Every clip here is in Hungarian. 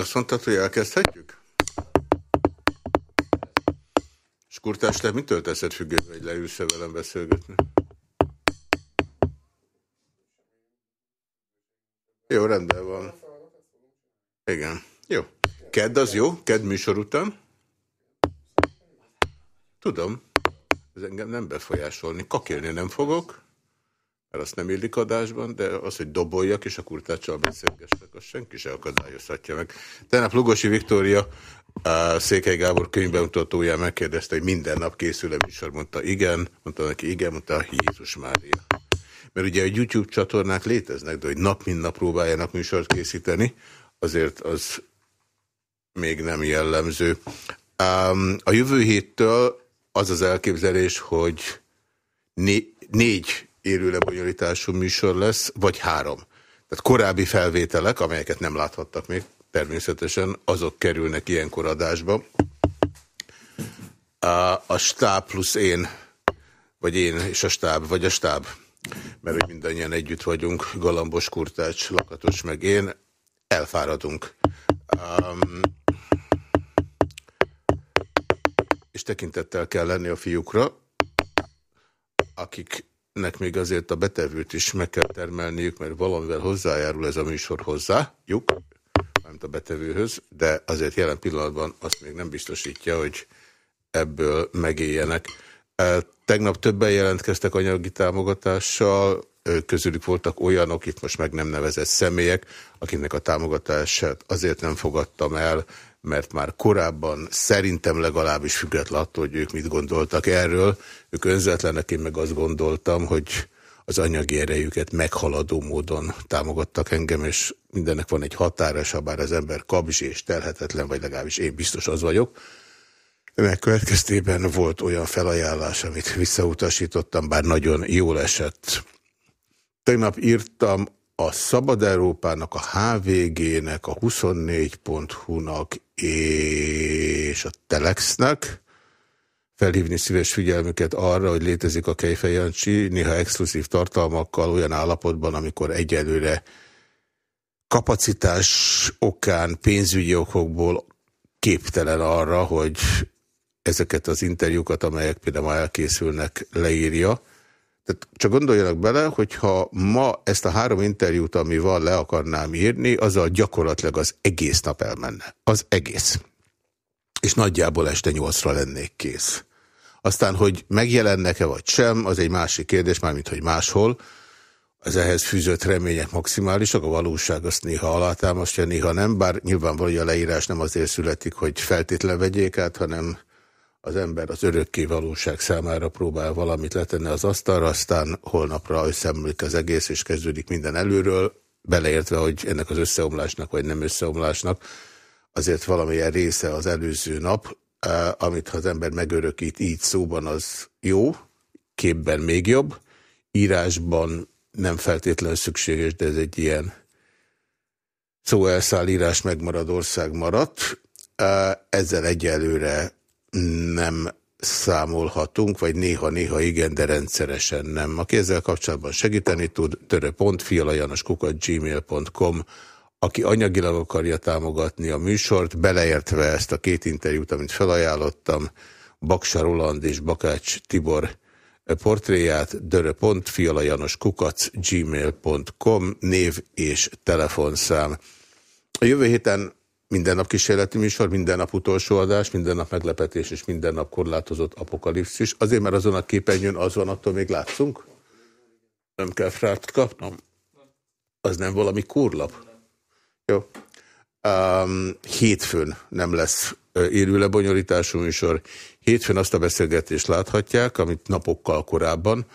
Azt mondtad, hogy elkezdhetjük? Skurtás, te mitől teszed függőbe, hogy leülsz -e velem beszélgetni? Jó, rendben van. Igen. Jó. Kedd az jó? Kedd műsor után? Tudom. Ez engem nem befolyásolni. Kakélni nem fogok, mert azt nem illik adásban, de az, hogy doboljak és a kurtáccsal beszélgessek, azt senki se akadályozhatja meg. Tegnap Lugosi Viktória a Székely Gábor könyvbemutatóján megkérdezte, hogy minden nap készül-e műsor. Mondta igen, mondta neki igen, mondta Jézus Mária. Mert ugye a YouTube csatornák léteznek, de hogy nap mint nap próbáljanak műsort készíteni, azért az még nem jellemző. A jövő héttől az az elképzelés, hogy né négy élőlebonyolítású műsor lesz, vagy három. Tehát korábbi felvételek, amelyeket nem láthattak még, természetesen azok kerülnek ilyenkor adásba. A, a stáb plusz én, vagy én és a stáb, vagy a stáb, mert hogy mindannyian együtt vagyunk, Galambos Kurtács, Lakatos meg én, elfáradunk. Um, és tekintettel kell lenni a fiúkra, akiknek még azért a betevőt is meg kell termelniük, mert valamivel hozzájárul ez a műsor hozzá, juk, a betevőhöz, de azért jelen pillanatban azt még nem biztosítja, hogy ebből megéljenek. Tegnap többen jelentkeztek anyagi támogatással, közülük voltak olyanok, itt most meg nem nevezett személyek, akiknek a támogatását azért nem fogadtam el, mert már korábban szerintem legalábbis független attól, hogy ők mit gondoltak erről. Ők önzetlenek, én meg azt gondoltam, hogy az anyagi erejüket meghaladó módon támogattak engem, és mindennek van egy határa, és ha bár az ember kabzs és telhetetlen, vagy legalábbis én biztos az vagyok. Ennek következtében volt olyan felajánlás, amit visszautasítottam, bár nagyon jól esett. Tegnap írtam a Szabad Európának, a HVG-nek, a 24.hu-nak és a Telexnek, felhívni szíves figyelmüket arra, hogy létezik a Kejfejancsi, néha exkluzív tartalmakkal olyan állapotban, amikor egyelőre kapacitás okán, pénzügyi okokból képtelen arra, hogy ezeket az interjúkat, amelyek például elkészülnek, leírja. Tehát csak gondoljanak bele, hogyha ma ezt a három interjút, ami van, le akarnám írni, azzal gyakorlatilag az egész nap elmenne. Az egész. És nagyjából este nyolcra lennék kész. Aztán, hogy megjelennek-e vagy sem, az egy másik kérdés, mármint, hogy máshol. Az ehhez fűzött remények maximálisak, a valóság azt néha alátámasztja, néha nem, bár nyilvánvaló, hogy a leírás nem azért születik, hogy feltétlen vegyék át, hanem az ember az örökké valóság számára próbál valamit letenni az asztalra, aztán holnapra összeomlik az egész, és kezdődik minden előről, beleértve, hogy ennek az összeomlásnak, vagy nem összeomlásnak, azért valamilyen része az előző nap, amit ha az ember megörökít így szóban, az jó, képben még jobb, írásban nem feltétlenül szükséges, de ez egy ilyen szó elszáll írás megmarad, ország maradt. Ezzel egyelőre nem számolhatunk, vagy néha-néha igen, de rendszeresen nem. Aki ezzel kapcsolatban segíteni tud, törö.fialajanoskukat.gmail.com aki anyagilag akarja támogatni a műsort, beleértve ezt a két interjút, amit felajánlottam, Baksa Roland és Bakács Tibor portréját, dörö.fialajanoskukac gmail.com név és telefonszám. A jövő héten minden nap kísérleti műsor, minden nap utolsó adás, minden nap meglepetés és minden nap korlátozott apokalipszis. Azért, mert azon a képernyőn az van, attól még látszunk? Nem kell frát kapnom? Az nem valami kurlap? Jó. Um, hétfőn nem lesz élő lebonyolítású műsor. Hétfőn azt a beszélgetést láthatják, amit napokkal korábban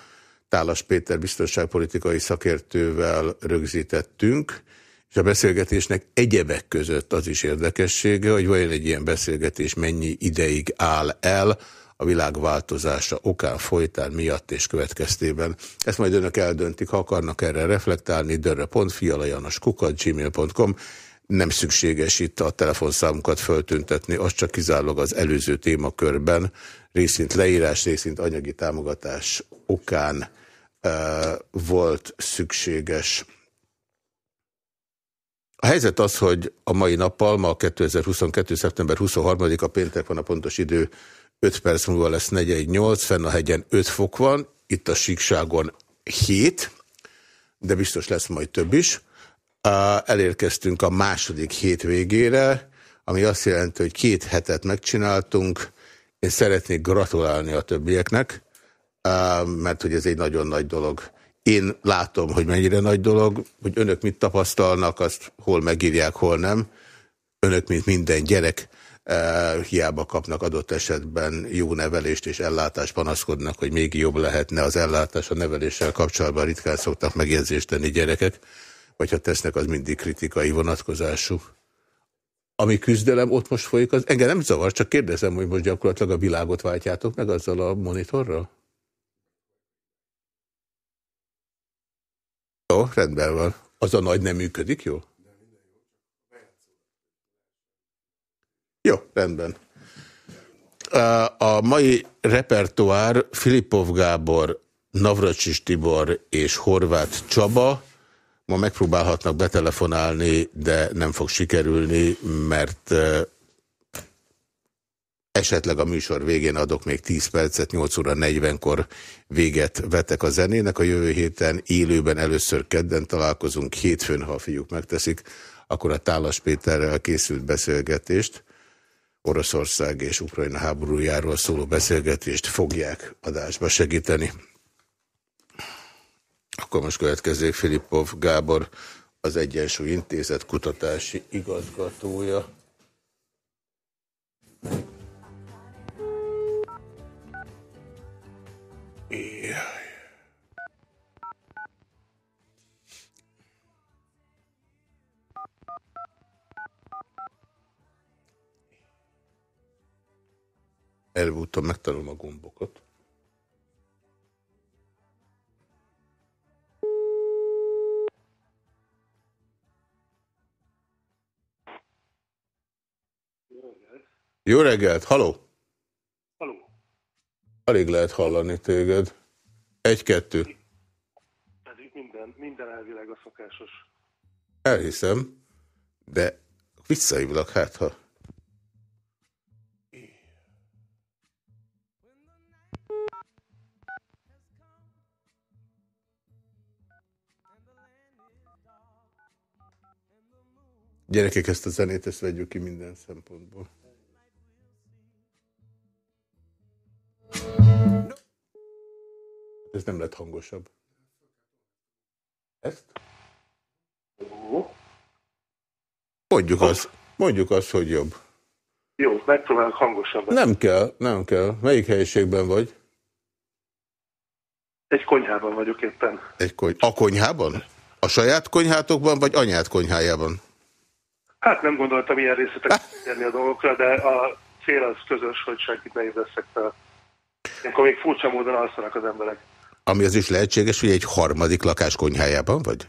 Tálas Péter biztonságpolitikai szakértővel rögzítettünk, és a beszélgetésnek egyebek között az is érdekessége, hogy vajon egy ilyen beszélgetés mennyi ideig áll el a világ változása okán, folytán, miatt és következtében. Ezt majd önök eldöntik, ha akarnak erre reflektálni, dörre.fialajanoskukat, gmail.com nem szükséges itt a telefonszámunkat föltüntetni, az csak kizárólag az előző témakörben, részint leírás, részint anyagi támogatás okán e, volt szükséges. A helyzet az, hogy a mai nappal, ma 2022. szeptember 23-a péntek van a pontos idő, 5 perc múlva lesz 418, fenn a hegyen 5 fok van, itt a síkságon 7, de biztos lesz majd több is. Elérkeztünk a második hét végére, ami azt jelenti, hogy két hetet megcsináltunk. Én szeretnék gratulálni a többieknek, mert hogy ez egy nagyon nagy dolog. Én látom, hogy mennyire nagy dolog, hogy önök mit tapasztalnak, azt hol megírják, hol nem. Önök, mint minden gyerek, hiába kapnak adott esetben jó nevelést és ellátást, panaszkodnak, hogy még jobb lehetne az ellátás a neveléssel kapcsolatban ritkán szoktak megjegyzést tenni gyerekek, vagy ha tesznek, az mindig kritikai vonatkozású. Ami küzdelem ott most folyik, az engem nem zavar, csak kérdezem, hogy most gyakorlatilag a világot váltjátok meg azzal a monitorral? Jó, rendben van. Az a nagy nem működik, jó? Jó, rendben. A mai repertoár Filipov Gábor, Navracsis Tibor és Horváth Csaba ma megpróbálhatnak betelefonálni, de nem fog sikerülni, mert esetleg a műsor végén adok még 10 percet, 8 óra 40-kor véget vetek a zenének. A jövő héten élőben először kedden találkozunk, hétfőn, ha a fiúk megteszik, akkor a Tálas Péterrel készült beszélgetést Oroszország és Ukrajna háborújáról szóló beszélgetést fogják adásba segíteni. Akkor most következzék Filipov Gábor, az Egyensúly Intézet kutatási igazgatója. Előúton megtanulom a gombokat. Jó reggelt! Haló! Alig lehet hallani téged. Egy-kettő. Pedig minden, minden elvileg a szokásos. Elhiszem, de visszaívlak, hát ha... Gyerekek, ezt a zenét, ezt vegyük ki minden szempontból. Ez nem lett hangosabb. Ezt? Mondjuk azt, mondjuk azt, hogy jobb. Jó, megpróbálok hangosabb. Nem kell, nem kell. Melyik helyiségben vagy? Egy konyhában vagyok éppen. Egy kony a konyhában? A saját konyhátokban, vagy anyát konyhájában? Hát nem gondoltam ilyen részletek kérni a dolgokra, de a cél az közös, hogy senkit ne ébreszek fel. Akkor még furcsa módon alszanak az emberek. Ami az is lehetséges, hogy egy harmadik lakás konyhájában vagy?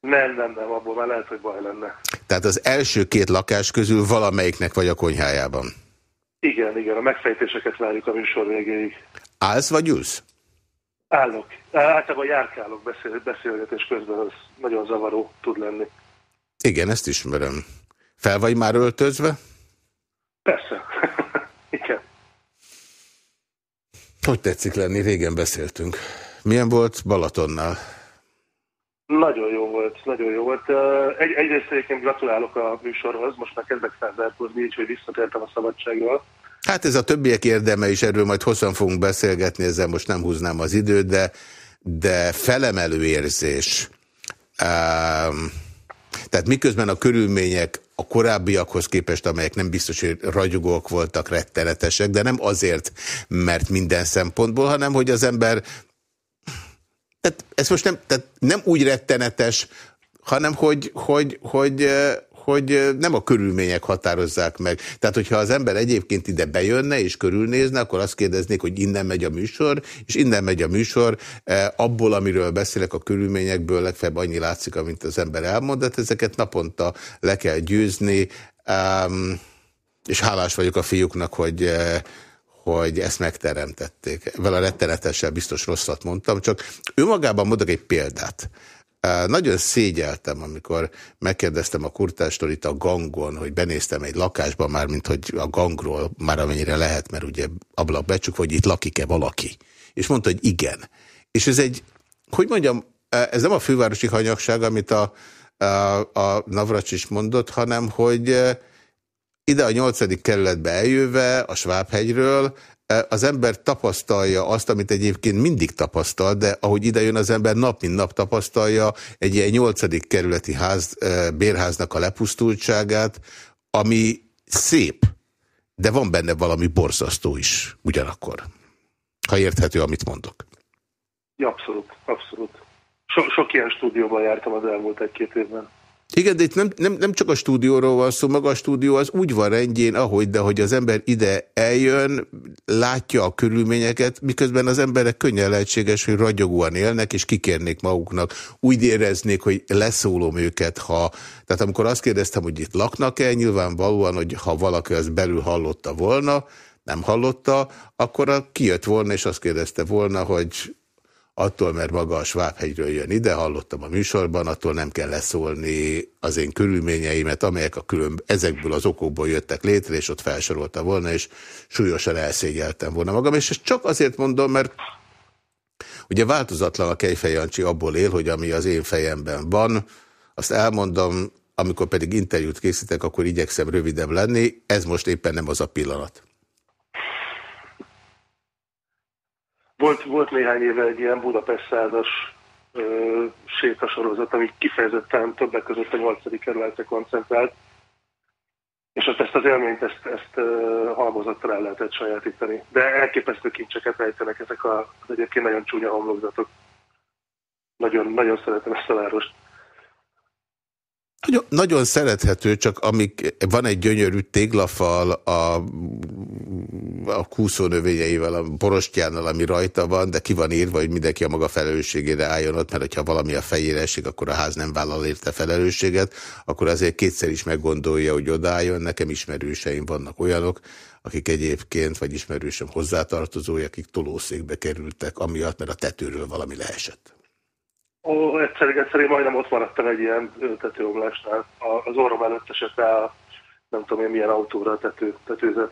Nem, nem, nem, abból már lehet, hogy baj lenne. Tehát az első két lakás közül valamelyiknek vagy a konyhájában? Igen, igen, a megfejtéseket várjuk a műsor végéig. Állsz vagy ülsz? Állok. Általában járkálok beszél, beszélgetés közben, az nagyon zavaró tud lenni. Igen, ezt ismerem. Fel vagy már öltözve? Persze. Igen. Hogy tetszik lenni? Régen beszéltünk. Milyen volt Balatonnál? Nagyon jó volt, nagyon jó volt. Egy, egyrészt egyébként gratulálok a műsorhoz, most már kezdek felzárkózni, így, hogy visszatértem a szabadságról. Hát ez a többiek érdeme is, erről majd hosszan fogunk beszélgetni, ezzel most nem húznám az időt, de, de felemelő érzés. Um, tehát miközben a körülmények a korábbiakhoz képest, amelyek nem biztos, hogy ragyogók voltak, rettenetesek, de nem azért, mert minden szempontból, hanem hogy az ember tehát ez most nem, tehát nem úgy rettenetes, hanem hogy, hogy, hogy, hogy nem a körülmények határozzák meg. Tehát, hogyha az ember egyébként ide bejönne és körülnézne, akkor azt kérdeznék, hogy innen megy a műsor, és innen megy a műsor, abból, amiről beszélek a körülményekből, legfeljebb annyi látszik, amint az ember elmond, de ezeket naponta le kell győzni, és hálás vagyok a fiúknak, hogy hogy ezt megteremtették. Vele rettenetesen biztos rosszat mondtam, csak ő magában mondok egy példát. Nagyon szégyeltem, amikor megkérdeztem a kurtástól itt a gangon, hogy benéztem egy lakásba már, mint hogy a gangról már amennyire lehet, mert ugye ablak becsuk, hogy itt lakik-e valaki. És mondta, hogy igen. És ez egy, hogy mondjam, ez nem a fővárosi hanyagság, amit a, a, a Navracs is mondott, hanem hogy ide a nyolcadik kerületbe eljöve a Svábhegyről az ember tapasztalja azt, amit egyébként mindig tapasztal, de ahogy idejön az ember nap mint nap tapasztalja egy ilyen nyolcadik kerületi ház, bérháznak a lepusztultságát, ami szép, de van benne valami borzasztó is ugyanakkor. Ha érthető, amit mondok. Ja, abszolút, abszolút. So, sok ilyen stúdióban jártam az elmúlt egy-két évben. Igen, de itt nem, nem, nem csak a stúdióról van szó, maga a stúdió az úgy van rendjén, ahogy, de hogy az ember ide eljön, látja a körülményeket, miközben az emberek könnyen lehetséges, hogy ragyogóan élnek, és kikérnék maguknak. Úgy éreznék, hogy leszólom őket, ha... Tehát amikor azt kérdeztem, hogy itt laknak-e, nyilvánvalóan, hogy ha valaki az belül hallotta volna, nem hallotta, akkor kijött volna, és azt kérdezte volna, hogy attól, mert maga a Svábhegyről jön ide, hallottam a műsorban, attól nem kell leszólni az én körülményeimet, amelyek a külön, ezekből az okokból jöttek létre, és ott felsorolta volna, és súlyosan elszégyeltem volna magam, és ezt csak azért mondom, mert ugye változatlan a Kejfej Jancsi abból él, hogy ami az én fejemben van, azt elmondom, amikor pedig interjút készítek, akkor igyekszem rövidebb lenni, ez most éppen nem az a pillanat. Volt, volt néhány éve egy ilyen Budapest százas sétasorozat, ami kifejezetten többek között a nyolcadik kerületre koncentrált, és ott ezt az élményt, ezt, ezt halmozottan el lehetett sajátítani. De elképesztő kincseket rejtenek ezek a, az egyébként nagyon csúnya homlokzatok. Nagyon, nagyon szeretem ezt a várost. Nagyon, nagyon szerethető, csak amik van egy gyönyörű téglafal a, a kúszónövényeivel, a borostyánnal, ami rajta van, de ki van írva, hogy mindenki a maga felelősségére álljon ott, mert hogyha valami a fejére esik, akkor a ház nem vállal érte felelősséget, akkor azért kétszer is meggondolja, hogy odálljon. Nekem ismerőseim vannak olyanok, akik egyébként, vagy ismerősöm hozzátartozója, akik tolószékbe kerültek, amiatt, mert a tetőről valami leesett. Ó, egyszer, egyszer majdnem ott maradtam egy ilyen tetőomlásnál. Az orrom előtt esett rá, nem tudom én milyen autóra a tető, tetőzet.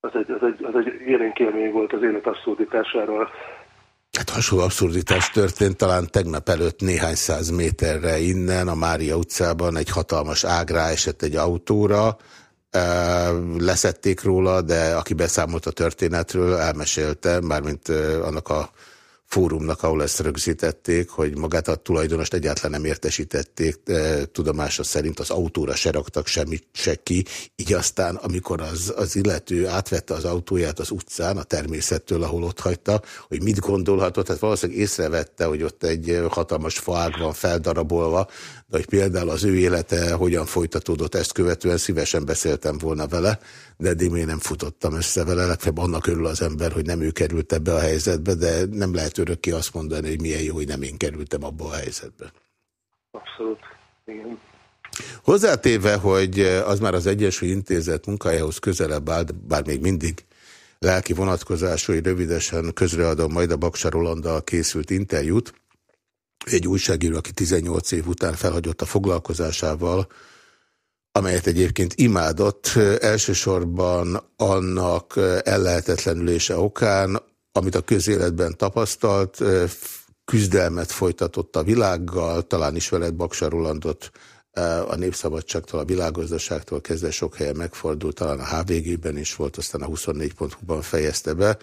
Az egy, az egy, az egy élénk élmény volt az élet abszurditásáról. Hát hasonló abszurditás történt talán tegnap előtt néhány száz méterre innen, a Mária utcában egy hatalmas ágrá esett egy autóra, leszették róla, de aki beszámolt a történetről, elmesélte, mármint annak a fórumnak, ahol ezt rögzítették, hogy magát a tulajdonost egyáltalán nem értesítették, tudomása szerint az autóra se raktak semmit se ki, így aztán, amikor az, az illető átvette az autóját az utcán, a természettől, ahol ott hagyta, hogy mit gondolhatott, tehát valószínűleg észrevette, hogy ott egy hatalmas faág van feldarabolva, de hogy például az ő élete hogyan folytatódott ezt követően, szívesen beszéltem volna vele, de eddig még nem futottam össze vele, legfeljebb annak örül az ember, hogy nem ő került ebbe a helyzetbe, de nem lehet örökké azt mondani, hogy milyen jó, hogy nem én kerültem abba a helyzetbe. Abszolút, igen. Hozzátéve, hogy az már az Egyesült Intézet munkájához közelebb állt, bár még mindig lelki vonatkozású, hogy rövidesen közreadom majd a Baksa Rolanddal készült interjút, egy újságíró, aki 18 év után felhagyott a foglalkozásával, amelyet egyébként imádott, elsősorban annak ellehetetlenülése okán, amit a közéletben tapasztalt, küzdelmet folytatott a világgal, talán is veled Baksa a Népszabadságtól, a világgazdaságtól kezdve sok helyen megfordult, talán a HVG-ben is volt, aztán a 24.hu-ban fejezte be,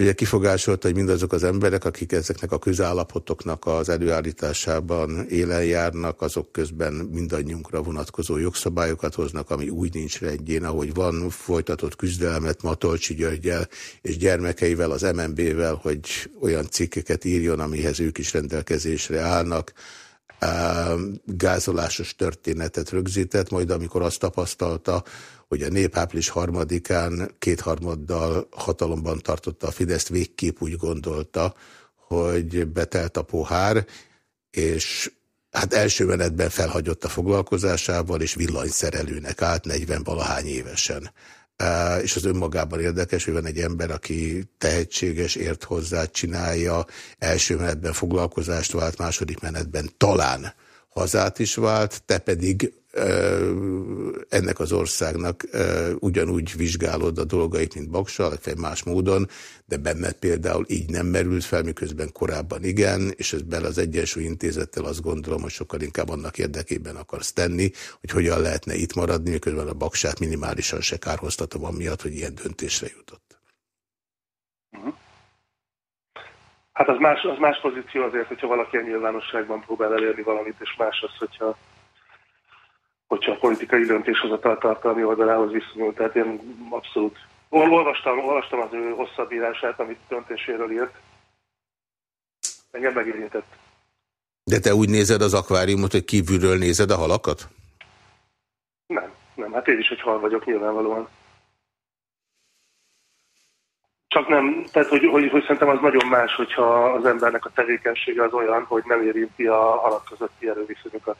ugye kifogásolta, hogy mindazok az emberek, akik ezeknek a közállapotoknak az előállításában élen járnak, azok közben mindannyiunkra vonatkozó jogszabályokat hoznak, ami úgy nincs rendjén, ahogy van folytatott küzdelmet Matolcsi Györgyel és gyermekeivel, az MNB-vel, hogy olyan cikkeket írjon, amihez ők is rendelkezésre állnak, gázolásos történetet rögzített, majd amikor azt tapasztalta, hogy a nép április harmadikán kétharmaddal hatalomban tartotta a Fideszt, végképp úgy gondolta, hogy betelt a pohár, és hát első menetben felhagyott a foglalkozásával, és villanyszerelőnek állt 40 valahány évesen. és az önmagában érdekes, hogy van egy ember, aki tehetséges, ért hozzá, csinálja, első menetben foglalkozást vált, második menetben talán hazát is vált, te pedig ennek az országnak ugyanúgy vizsgálod a dolgait, mint Baksa, legfeljebb más módon, de benned például így nem merült fel, miközben korábban igen, és ezben az Egyensúly Intézettel azt gondolom, hogy sokkal inkább annak érdekében akarsz tenni, hogy hogyan lehetne itt maradni, miközben a Baksát minimálisan se kárhoztatom amiatt, hogy ilyen döntésre jutott. Hát az más, az más pozíció azért, hogyha valaki a nyilvánosságban próbál elérni valamit, és más az, hogyha hogyha a politikai döntéshozatal tartalmi oldalához viszonyul. Tehát én abszolút olvastam, olvastam az ő hosszabb írását, amit döntéséről írt. Engem megérintett. De te úgy nézed az akváriumot, hogy kívülről nézed a halakat? Nem, nem. Hát én is egy hal vagyok nyilvánvalóan. Csak nem, tehát hogy, hogy, hogy szerintem az nagyon más, hogyha az embernek a tevékenysége az olyan, hogy nem érinti a halak közötti erőviszonyokat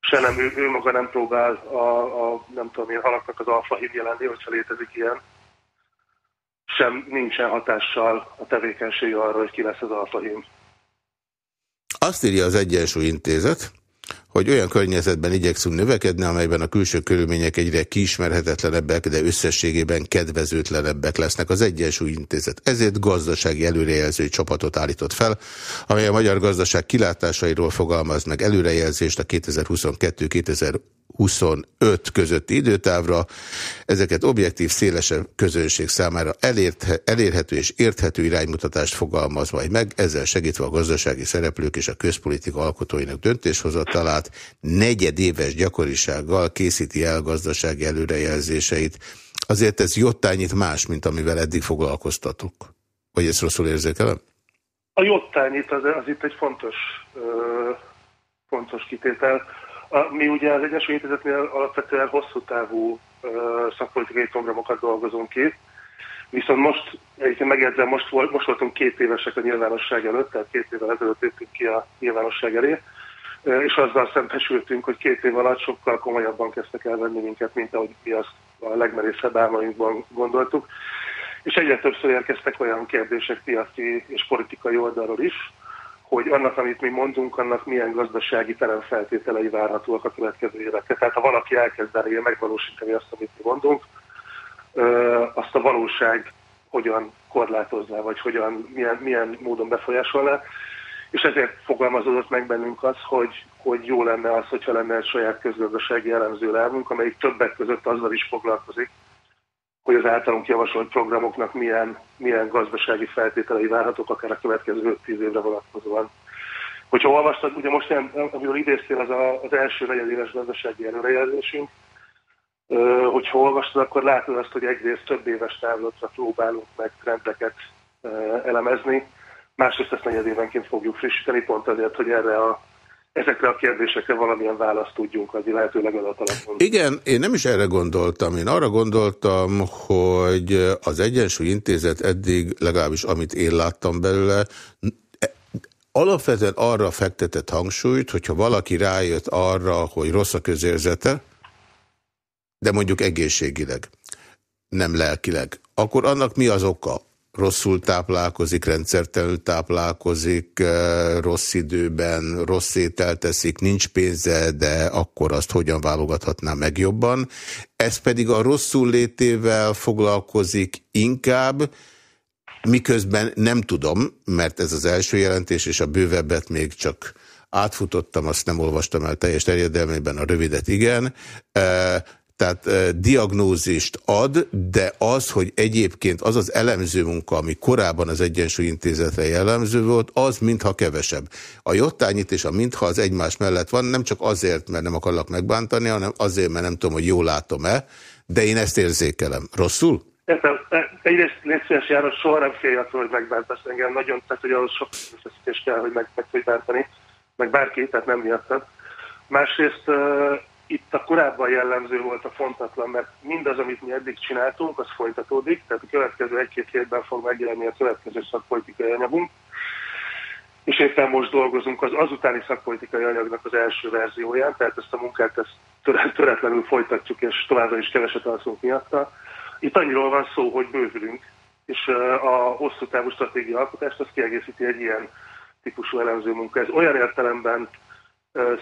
se nem ő, ő maga nem próbál a, a nem tudom én, halaknak az alfa hív lenni, hogyha létezik ilyen, sem nincsen hatással a tevékenység arra, hogy ki lesz az alfa hím. Azt írja az Egyensúly Intézet, hogy olyan környezetben igyekszünk növekedni, amelyben a külső körülmények egyre kiismerhetetlenebbek, de összességében kedvezőtlenebbek lesznek az Egyensúly Intézet. Ezért gazdasági előrejelző csapatot állított fel, amely a magyar gazdaság kilátásairól fogalmaz meg előrejelzést a 2022 2020 25 közötti időtávra. Ezeket objektív, szélesebb közönség számára elérhető és érthető iránymutatást fogalmaz majd meg, ezzel segítve a gazdasági szereplők és a közpolitika alkotóinak döntéshozatalát negyedéves gyakorisággal készíti el gazdasági előrejelzéseit. Azért ez jottányit más, mint amivel eddig foglalkoztatok. Vagy ezt rosszul érzékelem? A jottányit az, az itt egy fontos, ö, fontos kitétel mi ugye az Egyesült Intézetnél alapvetően hosszú távú szakpolitikai programokat dolgozunk ki, viszont most, egyébként megjegyzem, most, volt, most voltunk két évesek a nyilvánosság előtt, tehát két évvel ezelőtt jöttünk ki a nyilvánosság elé, és azzal szembesültünk, hogy két év alatt sokkal komolyabban kezdtek el venni minket, mint ahogy mi azt a legmerészebb álmainkban gondoltuk. És egyre többször érkeztek olyan kérdések piaci és politikai oldalról is, hogy annak, amit mi mondunk, annak milyen gazdasági teremfeltételei várhatóak a következő évekre. Tehát ha valaki elkezdeni megvalósítani azt, amit mi mondunk, azt a valóság hogyan korlátozná, vagy hogyan, milyen, milyen módon befolyásolná. És ezért fogalmazódott meg bennünk az, hogy, hogy jó lenne az, hogyha lenne egy saját közgazdasági elemző lábunk, amelyik többek között azzal is foglalkozik, hogy az általunk javasolt programoknak milyen, milyen gazdasági feltételei várhatók, akár a következő tíz évre vonatkozóan. Hogyha olvastad, ugye most nem, amiről idéztél, az a, az első negyedéves gazdasági előrejelzésünk, hogyha olvastad, akkor látod azt, hogy egyrészt több éves távlatra próbálunk meg trendeket elemezni, másrészt ezt negyedévenként fogjuk frissíteni, pont azért, hogy erre a ezekre a kérdésekre valamilyen választ tudjunk adni, lehetőleg alapon. Igen, én nem is erre gondoltam. Én arra gondoltam, hogy az Egyensúly Intézet eddig, legalábbis amit én láttam belőle, alapvetően arra fektetett hangsúlyt, hogyha valaki rájött arra, hogy rossz a közérzete, de mondjuk egészségileg, nem lelkileg, akkor annak mi az oka? Rosszul táplálkozik, rendszertelenül táplálkozik, rossz időben, rossz ételt teszik, nincs pénze, de akkor azt hogyan válogathatná meg jobban. Ez pedig a rosszul létével foglalkozik inkább, miközben nem tudom, mert ez az első jelentés, és a bővebbet még csak átfutottam, azt nem olvastam el teljes terjedelmében, a rövidet igen, tehát e, diagnózist ad, de az, hogy egyébként az az elemző munka, ami korábban az Egyensúly Intézetre jellemző volt, az mintha kevesebb. A jottányit és a mintha az egymás mellett van, nem csak azért, mert nem akarlak megbántani, hanem azért, mert nem tudom, hogy jól látom-e, de én ezt érzékelem. Rosszul? Értem. Egyrészt légy szíves, János, soha nem félj attól, hogy megbántasz engem. Nagyon, tehát hogy ahhoz sok összeszítés kell, hogy meg, meg tudj bántani, meg bárki, tehát nem miattad. Másrészt itt a korábban jellemző volt a fontatlan, mert mindaz, amit mi eddig csináltunk, az folytatódik, tehát a következő egy-két hétben fog megjelenni a következő szakpolitikai anyagunk, és éppen most dolgozunk az azutáni szakpolitikai anyagnak az első verzióján, tehát ezt a munkát ezt töretlenül folytatjuk, és továbbra is keveset alszunk miatta. Itt annyiról van szó, hogy bővülünk, és a hosszú távú stratégia alkotást azt kiegészíti egy ilyen típusú elemző munka. Ez olyan értelemben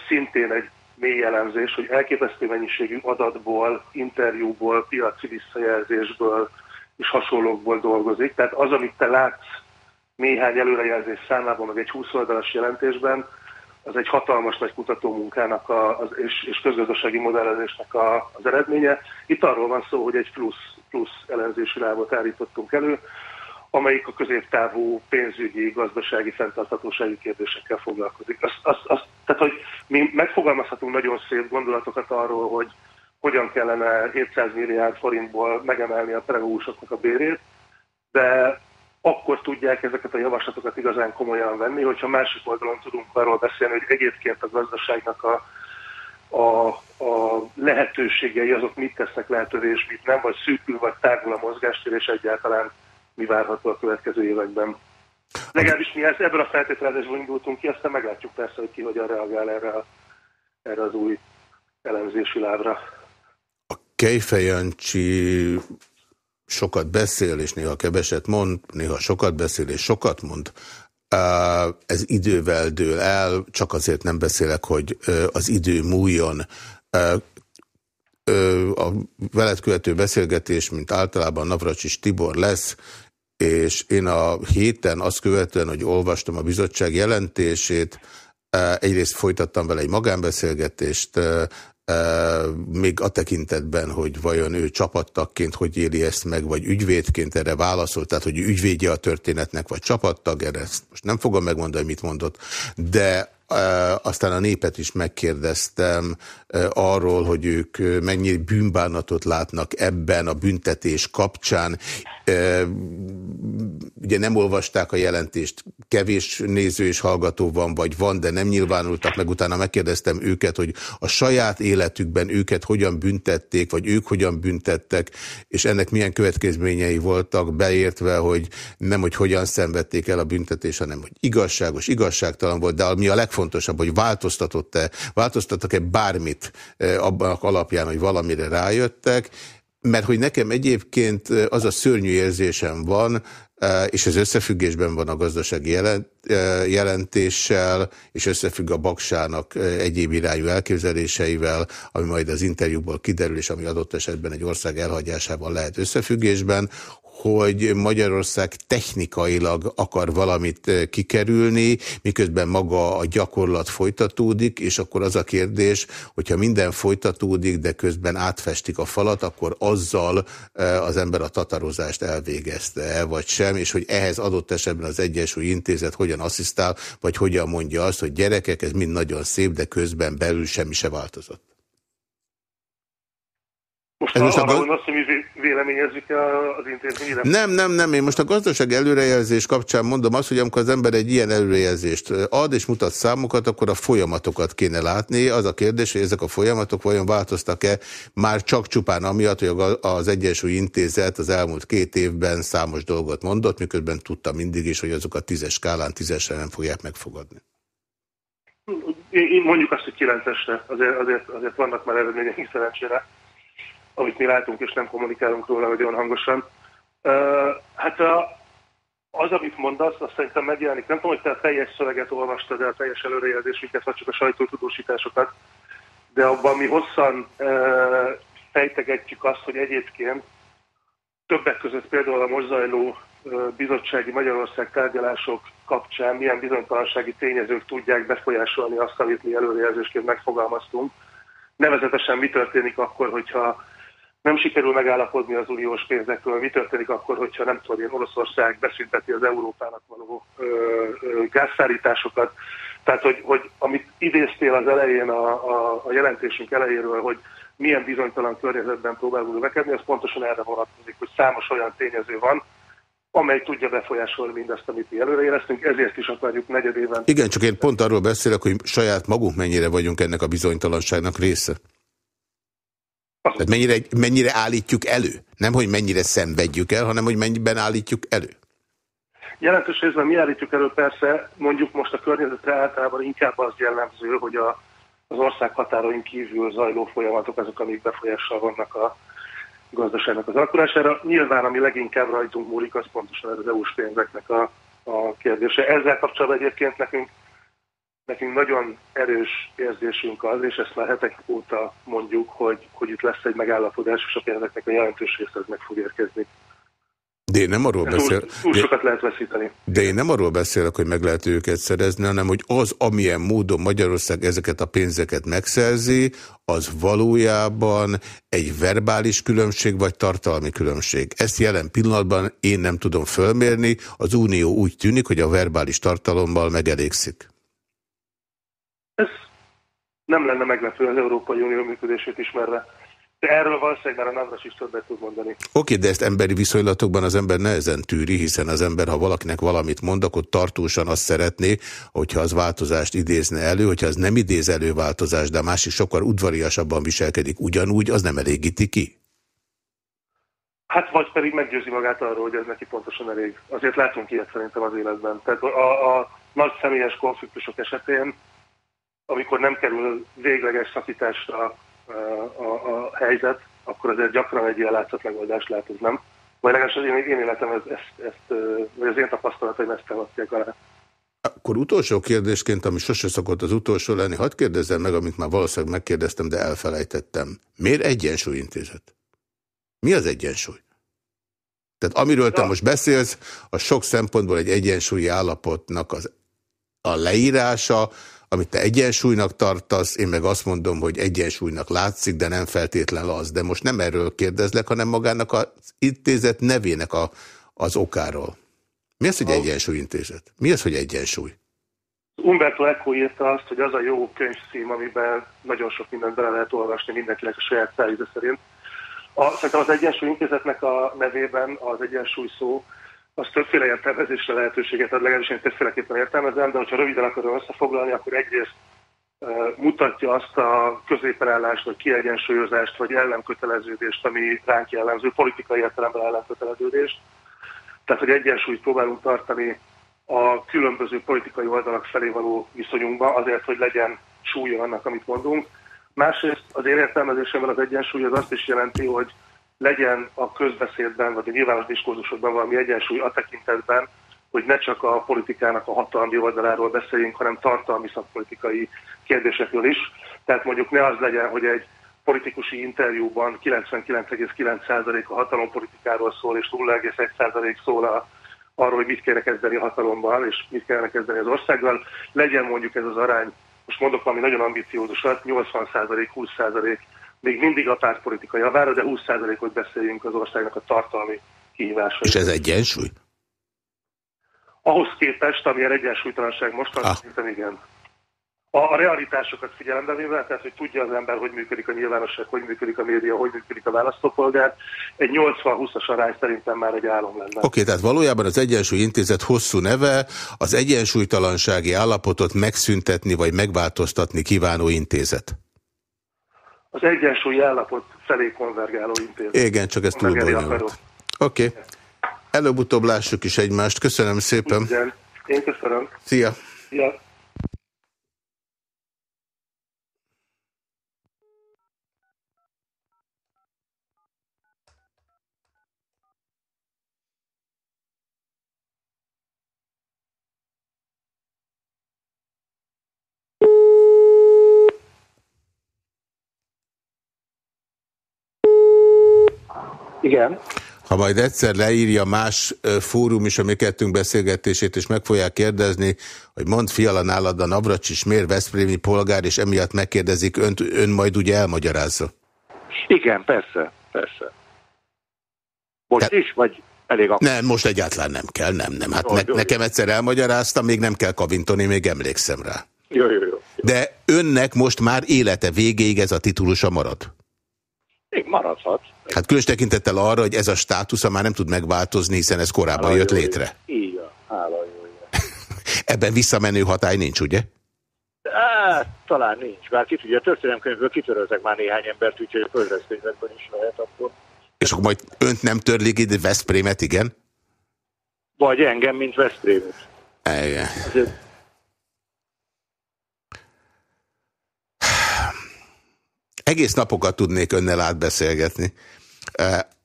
szintén egy mély elemzés, hogy elképesztő mennyiségű adatból, interjúból, piaci visszajelzésből és hasonlókból dolgozik. Tehát az, amit te látsz néhány előrejelzés számában, meg egy 20 oldalas jelentésben, az egy hatalmas nagy kutatómunkának a, az, és, és közgazdasági modellezésnek a, az eredménye. Itt arról van szó, hogy egy plusz, plusz elemzési lábot állítottunk elő, amelyik a középtávú pénzügyi, gazdasági, fenntarthatósági kérdésekkel foglalkozik. Azt, azt, azt, tehát, hogy mi megfogalmazhatunk nagyon szép gondolatokat arról, hogy hogyan kellene 700 milliárd forintból megemelni a pedagógusoknak a bérét, de akkor tudják ezeket a javaslatokat igazán komolyan venni, hogyha másik oldalon tudunk arról beszélni, hogy egyébként a gazdaságnak a, a, a lehetőségei azok mit tesznek lehetővé, és mit nem, vagy szűkül, vagy tágul a mozgástér, és egyáltalán mi várható a következő években. Legalábbis mi ezt ebből a feltételezésből indultunk ki, aztán meglátjuk persze, hogy ki hogyan reagál erre, a, erre az új elemzési lábra. A Kejfejancsi sokat beszél, és néha keveset mond, néha sokat beszél, és sokat mond. Ez idővel dől el, csak azért nem beszélek, hogy az idő múljon. A veled követő beszélgetés, mint általában Navracsis Tibor lesz, és én a héten azt követően, hogy olvastam a bizottság jelentését, egyrészt folytattam vele egy magánbeszélgetést, még a tekintetben, hogy vajon ő csapattakként hogy éli ezt meg, vagy ügyvédként erre válaszolt, tehát hogy ügyvédje a történetnek, vagy csapattag, erre ezt most nem fogom megmondani, mit mondott, de aztán a népet is megkérdeztem arról, hogy ők mennyi bűnbánatot látnak ebben a büntetés kapcsán. Ugye nem olvasták a jelentést, kevés néző és hallgató van, vagy van, de nem nyilvánultak meg. Utána megkérdeztem őket, hogy a saját életükben őket hogyan büntették, vagy ők hogyan büntettek, és ennek milyen következményei voltak, beértve, hogy nem, hogy hogyan szenvedték el a büntetés, hanem hogy igazságos, igazságtalan volt, de ami a legfontosabb, legfontosabb, hogy változtatott-e, változtattak-e bármit e, abban alapján, hogy valamire rájöttek, mert hogy nekem egyébként az a szörnyű érzésem van, e, és ez összefüggésben van a gazdasági e, jelentéssel, és összefügg a Baksának egyéb irányú elképzeléseivel, ami majd az interjúból kiderül, és ami adott esetben egy ország elhagyásával lehet összefüggésben, hogy Magyarország technikailag akar valamit eh, kikerülni, miközben maga a gyakorlat folytatódik, és akkor az a kérdés, hogyha minden folytatódik, de közben átfestik a falat, akkor azzal eh, az ember a tatarozást elvégezte -e, vagy sem, és hogy ehhez adott esetben az Egyesült Intézet hogyan asszisztál, vagy hogyan mondja azt, hogy gyerekek, ez mind nagyon szép, de közben belül semmi se változott. Most, Ez most a, arra azt, hogy mi véleményezzük az intézményre? Nem, nem, nem. Én most a gazdaság előrejelzés kapcsán mondom azt, hogy amikor az ember egy ilyen előrejelzést ad és mutat számokat, akkor a folyamatokat kéne látni. Az a kérdés, hogy ezek a folyamatok vajon változtak-e már csak csupán amiatt, hogy az Egyesült Intézet az elmúlt két évben számos dolgot mondott, miközben tudta mindig is, hogy azok a tízes skálán tízesre nem fogják megfogadni. Én mondjuk azt, hogy kilencesre. Azért, azért, azért vannak már eredmények szerencsére amit mi látunk, és nem kommunikálunk róla nagyon hangosan. Hát az, amit mondasz, azt szerintem megjelenik. Nem tudom, hogy te a teljes szöveget olvastad, a teljes előrejelzésünket, vagy csak a sajtótudósításokat, de abban mi hosszan fejtegetjük azt, hogy egyébként többek között például a most zajló bizottsági Magyarország tárgyalások kapcsán milyen bizonytalansági tényezők tudják befolyásolni azt, amit mi előrejelzésként megfogalmaztunk. Nevezetesen mi történik akkor, hogyha nem sikerül megállapodni az uniós pénzekről, mi történik akkor, hogyha nem tudom, én Oroszország beszünteti az Európának való ö, gázszállításokat. Tehát, hogy, hogy amit idéztél az elején, a, a, a jelentésünk elejéről, hogy milyen bizonytalan környezetben próbálunk növekedni, az pontosan erre vonatkozik, hogy számos olyan tényező van, amely tudja befolyásolni mindazt, amit mi előrejeleztünk, ezért is akarjuk negyedében. Igen, csak én pont arról beszélek, hogy saját magunk mennyire vagyunk ennek a bizonytalanságnak része. Tehát mennyire, mennyire állítjuk elő? Nem, hogy mennyire szenvedjük el, hanem hogy mennyiben állítjuk elő. Jelentős részben mi állítjuk elő persze, mondjuk most a környezetre általában inkább az jellemző, hogy a, az ország határoink kívül zajló folyamatok azok, amik befolyással vannak a, gazdaságnak az alakulására. Nyilván, ami leginkább rajtunk múlik, az pontosan az EU-s pénzeknek a, a kérdése. Ezzel kapcsolatban egyébként nekünk, nekünk nagyon erős érzésünk az, és ezt már hetek óta mondjuk, hogy, hogy itt lesz egy megállapodás, és a pénzeknek a jelentős része meg fog érkezni. De én nem arról beszélek. Túl, túl sokat lehet veszíteni. De én nem arról beszélek, hogy meg lehet őket szerezni, hanem hogy az, amilyen módon Magyarország ezeket a pénzeket megszerzi, az valójában egy verbális különbség vagy tartalmi különbség. Ezt jelen pillanatban én nem tudom fölmérni, az Unió úgy tűnik, hogy a verbális tartalommal megelégszik. Ez nem lenne meglepő az Európai Unió működését ismerve. De erről valószínűleg már a Navras is többet tud mondani. Oké, de ezt emberi viszonylatokban az ember nehezen tűri, hiszen az ember, ha valakinek valamit mond, akkor tartósan azt szeretné, hogyha az változást idézne elő, hogyha az nem idéz elő változást, de a másik sokkal udvariasabban viselkedik ugyanúgy, az nem elégíti ki? Hát vagy pedig meggyőzi magát arról, hogy ez neki pontosan elég. Azért látunk ilyet szerintem az életben. Tehát a, a nagy személyes konfliktusok esetén, amikor nem kerül végleges szakításra a, a helyzet, akkor azért gyakran egy ilyen látszat megoldás lehet, ez nem. Vagy legalábbis az én, én életem, ez, ezt, ezt, vagy az én tapasztalataim ezt támasztják alá. Akkor utolsó kérdésként, ami sose szokott az utolsó lenni, hadd kérdezzem meg, amit már valószínűleg megkérdeztem, de elfelejtettem. Miért egyensúlyintézet? Mi az egyensúly? Tehát amiről te most beszélsz, a sok szempontból egy egyensúlyi állapotnak az, a leírása, amit te egyensúlynak tartasz, én meg azt mondom, hogy egyensúlynak látszik, de nem feltétlen az. De most nem erről kérdezlek, hanem magának az intézet nevének a, az okáról. Mi az, hogy egyensúlyintézet? Mi az, hogy egyensúly? Umberto Eco írta azt, hogy az a jó könyvszím, amiben nagyon sok mindent bele lehet olvasni mindenkinek a saját szerint. A, szerintem az Egyensúly Intézetnek a nevében az egyensúly szó az többféle értelmezésre lehetőséget ad, legalábbis én többféleképpen értelmezem, de hogyha röviden akarom összefoglalni, akkor egyrészt mutatja azt a középenállást, vagy kiegyensúlyozást, vagy ellenköteleződést, ami ránk jellemző, politikai értelemben ellenköteleződést. Tehát, hogy egyensúlyt próbálunk tartani a különböző politikai oldalak felé való viszonyunkban, azért, hogy legyen súlya annak, amit mondunk. Másrészt az én értelmezésemben az egyensúly az azt is jelenti, hogy legyen a közbeszédben, vagy a nyilvános diskurzusokban valami egyensúly a tekintetben, hogy ne csak a politikának a hatalmi oldaláról beszéljünk, hanem tartalmi szakpolitikai kérdésekről is. Tehát mondjuk ne az legyen, hogy egy politikusi interjúban 99,9% a hatalompolitikáról szól, és 0,1% szól a, arról, hogy mit kéne kezdeni a hatalomban, és mit kellene kezdeni az országgal. Legyen mondjuk ez az arány, most mondok valami nagyon ambiciózusat, 80%-20% még mindig a pártpolitika javára, de 20%-ot beszéljünk az országnak a tartalmi kihívásai. És ez egyensúly? Ahhoz képest, amilyen egyensúlytalanság most van, ah. igen. A, a realitásokat figyelembe véve, tehát hogy tudja az ember, hogy működik a nyilvánosság, hogy működik a média, hogy működik a választópolgár, egy 80-20-as arány szerintem már egy álom lenne. Oké, okay, tehát valójában az Egyensúly Intézet hosszú neve az egyensúlytalansági állapotot megszüntetni vagy megváltoztatni kívánó intézet az egyensúlyi állapot felé konvergáló intézet. Igen, csak ez túl bonyolult. Oké. Okay. Előbb-utóbb lássuk is egymást. Köszönöm szépen. Igen. Én köszönöm. Szia. Szia. Igen. Ha majd egyszer leírja más fórum is a mi kettünk beszélgetését, és meg fogják kérdezni, hogy mond fiala nálad a Navracsis miért Veszprémi polgár, és emiatt megkérdezik, ön, ön majd ugye elmagyarázza. Igen, persze, persze. Most Te... is, vagy elég akkor? Nem, most egyáltalán nem kell, nem, nem. Hát jó, ne, jó, nekem jó. egyszer elmagyaráztam, még nem kell kavintoni, még emlékszem rá. Jó, jó, jó, jó. De önnek most már élete végéig ez a titulusa marad? Még maradhat. Hát különös tekintettel arra, hogy ez a státusza már nem tud megváltozni, hiszen ez korábban hála jött létre. Így van, hála jó. Ebben visszamenő hatály nincs, ugye? Hát, talán nincs. Bár ki tudja, a történelemkönyvből kitöröltek már néhány embert, úgyhogy a földresztényekben is lehet akkor. És akkor majd önt nem törlik ide Veszprémet, igen? Vagy engem, mint Veszprémet. Igen. Azért Egész napokat tudnék önnel átbeszélgetni.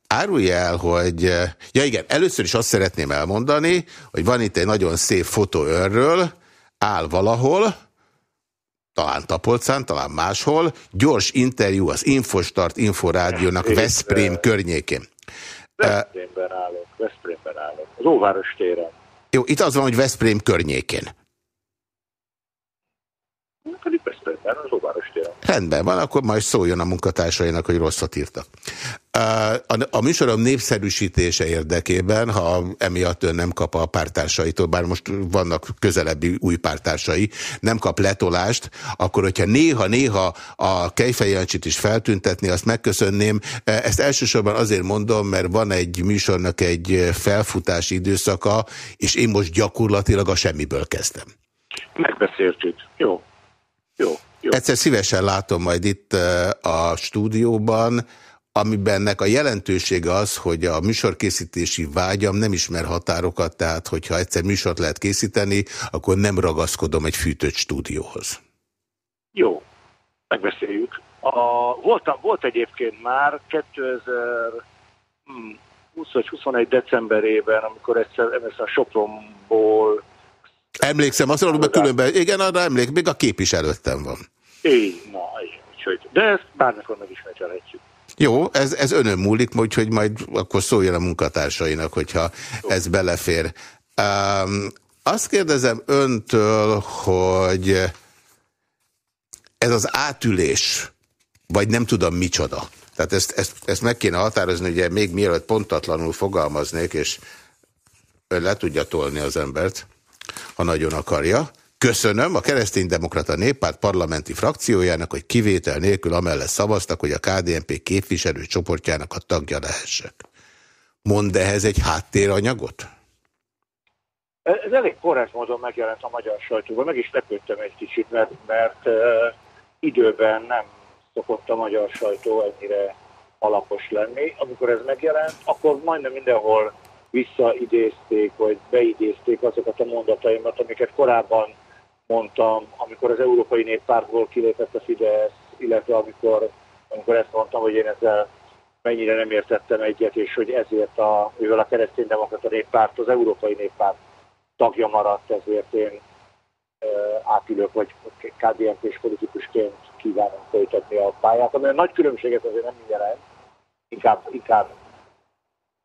Árulja el, hogy... Ja igen, először is azt szeretném elmondani, hogy van itt egy nagyon szép fotó önről, áll valahol, talán Tapolcán, talán máshol, gyors interjú az Infostart Inforádiónak Veszprém környékén. Veszprémben állok, Veszprémben állok, az Óváros téren. Jó, itt az van, hogy Veszprém környékén. Pedig Veszprémben, az Óváros téren. Rendben van, akkor majd szóljon a munkatársainak, hogy rosszat írtak. A, műsorom népszerűsítése érdekében, ha emiatt ön nem kap a pártársaitól, bár most vannak közelebbi új pártársai, nem kap letolást, akkor hogyha néha-néha a Kejfejancsit is feltüntetni, azt megköszönném. Ezt elsősorban azért mondom, mert van egy műsornak egy felfutási időszaka, és én most gyakorlatilag a semmiből kezdtem. Megbeszéltük. Jó. Jó. Jó. Egyszer szívesen látom majd itt a stúdióban, amibennek a jelentősége az, hogy a műsorkészítési vágyam nem ismer határokat, tehát hogyha egyszer műsort lehet készíteni, akkor nem ragaszkodom egy fűtött stúdióhoz. Jó, megbeszéljük. A, volt, volt egyébként már 2020 vagy 21 decemberében, amikor egyszer a Sopronból Emlékszem, azt mondom, hogy különben, igen, arra emlék, még a kép is előttem van. Így, na, úgyhogy, de ezt bármikor megismételhetjük. Jó, ez, ez önön múlik, úgyhogy majd akkor szóljon a munkatársainak, hogyha Jó. ez belefér. Um, azt kérdezem öntől, hogy ez az átülés, vagy nem tudom micsoda. Tehát ezt, ezt, ezt meg kéne határozni, ugye még mielőtt pontatlanul fogalmaznék, és ön le tudja tolni az embert, ha nagyon akarja. Köszönöm a kereszténydemokrata néppárt parlamenti frakciójának, hogy kivétel nélkül amellett szavaztak, hogy a KDNP képviselő csoportjának a tagja lehessek. Mond ehhez egy háttéranyagot? Ez elég korrekt módon megjelent a magyar sajtóban, meg is lepődtem egy kicsit, mert, mert uh, időben nem szokott a magyar sajtó ennyire alapos lenni. Amikor ez megjelent, akkor majdnem mindenhol visszaidézték, vagy beidézték azokat a mondataimat, amiket korábban mondtam, amikor az Európai Néppártból kilépett a Fidesz, illetve amikor, amikor ezt mondtam, hogy én ezzel mennyire nem értettem egyet, és hogy ezért a, mivel a kereszténydemokrata néppárt az Európai Néppárt tagja maradt, ezért én átülök, vagy KDNP-s politikusként kívánom folytatni a pályát, ami a nagy különbséget azért nem jelent, inkább, inkább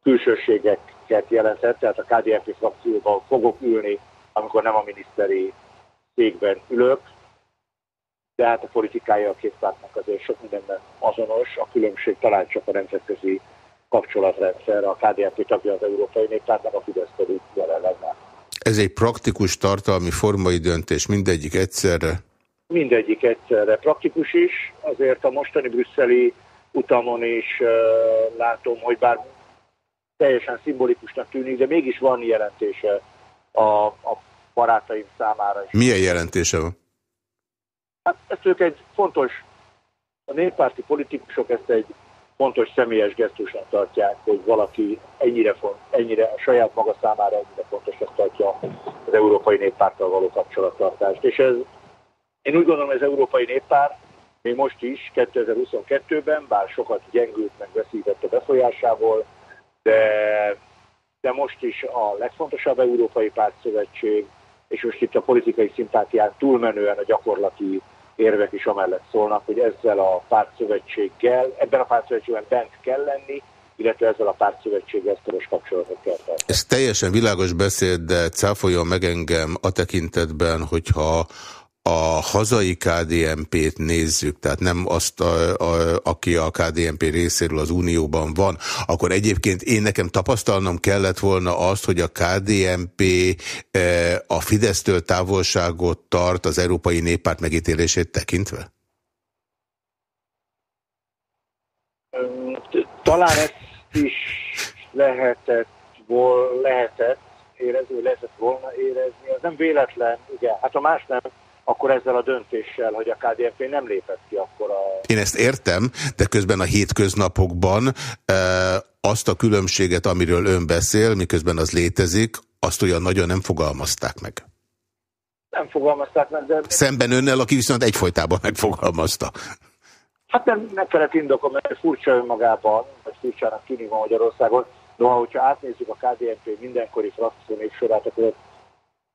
külsőségeket jelentett, tehát a KDNP frakcióban fogok ülni, amikor nem a miniszteri székben ülök, de hát a politikája a két pártnak azért sok mindenben azonos, a különbség talán csak a nemzetközi kapcsolatrendszer, a KDNP tagja az Európai Néppártnak, a Fidesz pedig jelenleg nem. Ez egy praktikus tartalmi formai döntés, mindegyik egyszerre? Mindegyik egyszerre. Praktikus is, azért a mostani brüsszeli utamon is uh, látom, hogy bár teljesen szimbolikusnak tűnik, de mégis van jelentése a, a barátaim számára is. Milyen jelentése van? Hát ezt ők egy fontos, a néppárti politikusok ezt egy fontos személyes gesztusnak tartják, hogy valaki ennyire, font, ennyire a saját maga számára ennyire fontosnak tartja az Európai Néppárttal való kapcsolattartást. És ez, én úgy gondolom, ez Európai Néppárt még most is 2022-ben, bár sokat gyengült, meg veszített a befolyásából, de, de most is a legfontosabb Európai Pártszövetség, és most itt a politikai szimpátián túlmenően a gyakorlati érvek is amellett szólnak, hogy ezzel a pártszövetséggel, ebben a pártszövetségben bent kell lenni, illetve ezzel a pártszövetséggel szoros kapcsolatot kell tartani. Ez teljesen világos beszéd, de cáfoljon meg engem a tekintetben, hogyha a hazai KDNP-t nézzük, tehát nem azt, a, a, aki a KDNP részéről az Unióban van, akkor egyébként én nekem tapasztalnom kellett volna azt, hogy a KDNP e, a Fidesztől távolságot tart az Európai Néppárt megítélését tekintve? Talán ezt is lehetett, vol, lehetett érezni, lehetett volna érezni. Az nem véletlen, ugye, hát a más nem, akkor ezzel a döntéssel, hogy a KDNP nem lépett ki, akkor a... Én ezt értem, de közben a hétköznapokban e, azt a különbséget, amiről ön beszél, miközben az létezik, azt olyan nagyon nem fogalmazták meg. Nem fogalmazták meg, de... Szemben önnel, aki viszont egyfolytában megfogalmazta. Hát nem, nem kellett indokolni, mert furcsa önmagában, vagy furcsának tűnik Magyarországon, de ha hogyha átnézzük a KDNP mindenkori frakció sorát, akkor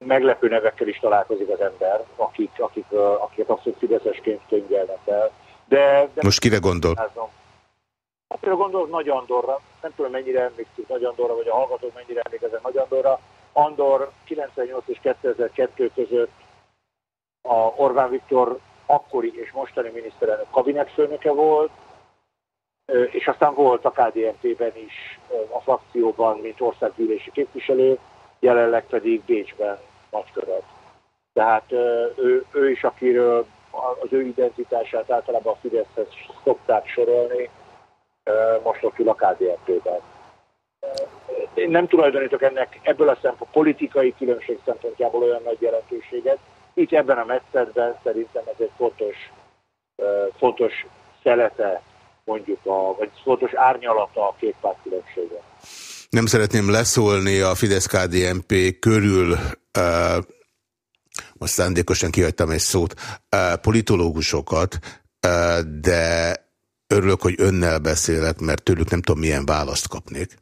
meglepő nevekkel is találkozik az ember, akik, akik, akik abszolút fideszesként könyvelnek el. De, de Most kire gondol? Hát gondolok Nagy Andorra, nem tudom mennyire emlékszik Nagy Andorra, vagy a hallgatók mennyire emlékeznek Nagy Andorra. Andor 98 és 2002 között a Orbán Viktor akkori és mostani miniszterelnök kabinetfőnöke volt, és aztán volt a KDNP-ben is a frakcióban, mint országgyűlési képviselő, jelenleg pedig Bécsben nagykövet. Tehát ő, ő is, akiről az ő identitását általában a Fideszhez szokták sorolni, most ott ül a KDNP-ben. Én nem tulajdonítok ennek ebből a szempont politikai különbség szempontjából olyan nagy jelentőséget. Itt ebben a metszetben szerintem ez egy fontos, fontos szelete, mondjuk, a, vagy fontos árnyalata a két párt különbsége. Nem szeretném leszólni a Fidesz-KDNP körül, most szándékosan kihagytam egy szót, politológusokat, de örülök, hogy önnel beszélek, mert tőlük nem tudom, milyen választ kapnék.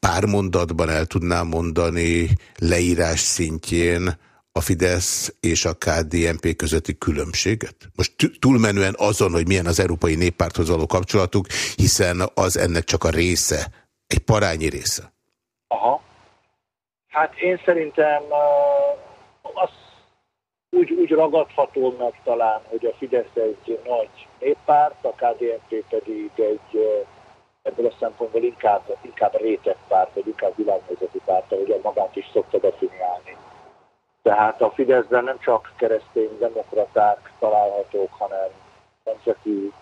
Pár mondatban el tudnám mondani leírás szintjén a Fidesz és a KDNP közötti különbséget? Most túlmenően azon, hogy milyen az Európai Néppárthoz való kapcsolatuk, hiszen az ennek csak a része, egy parányi része. Aha. Hát én szerintem az úgy, úgy ragadható meg talán, hogy a Fidesz egy nagy néppárt, a KDNP pedig egy ebből a szempontból inkább, inkább párt, vagy inkább világnézeti párt, ahogy magát is szokta definiálni. Tehát a Fideszben nem csak keresztény demokraták találhatók, hanem nemzeti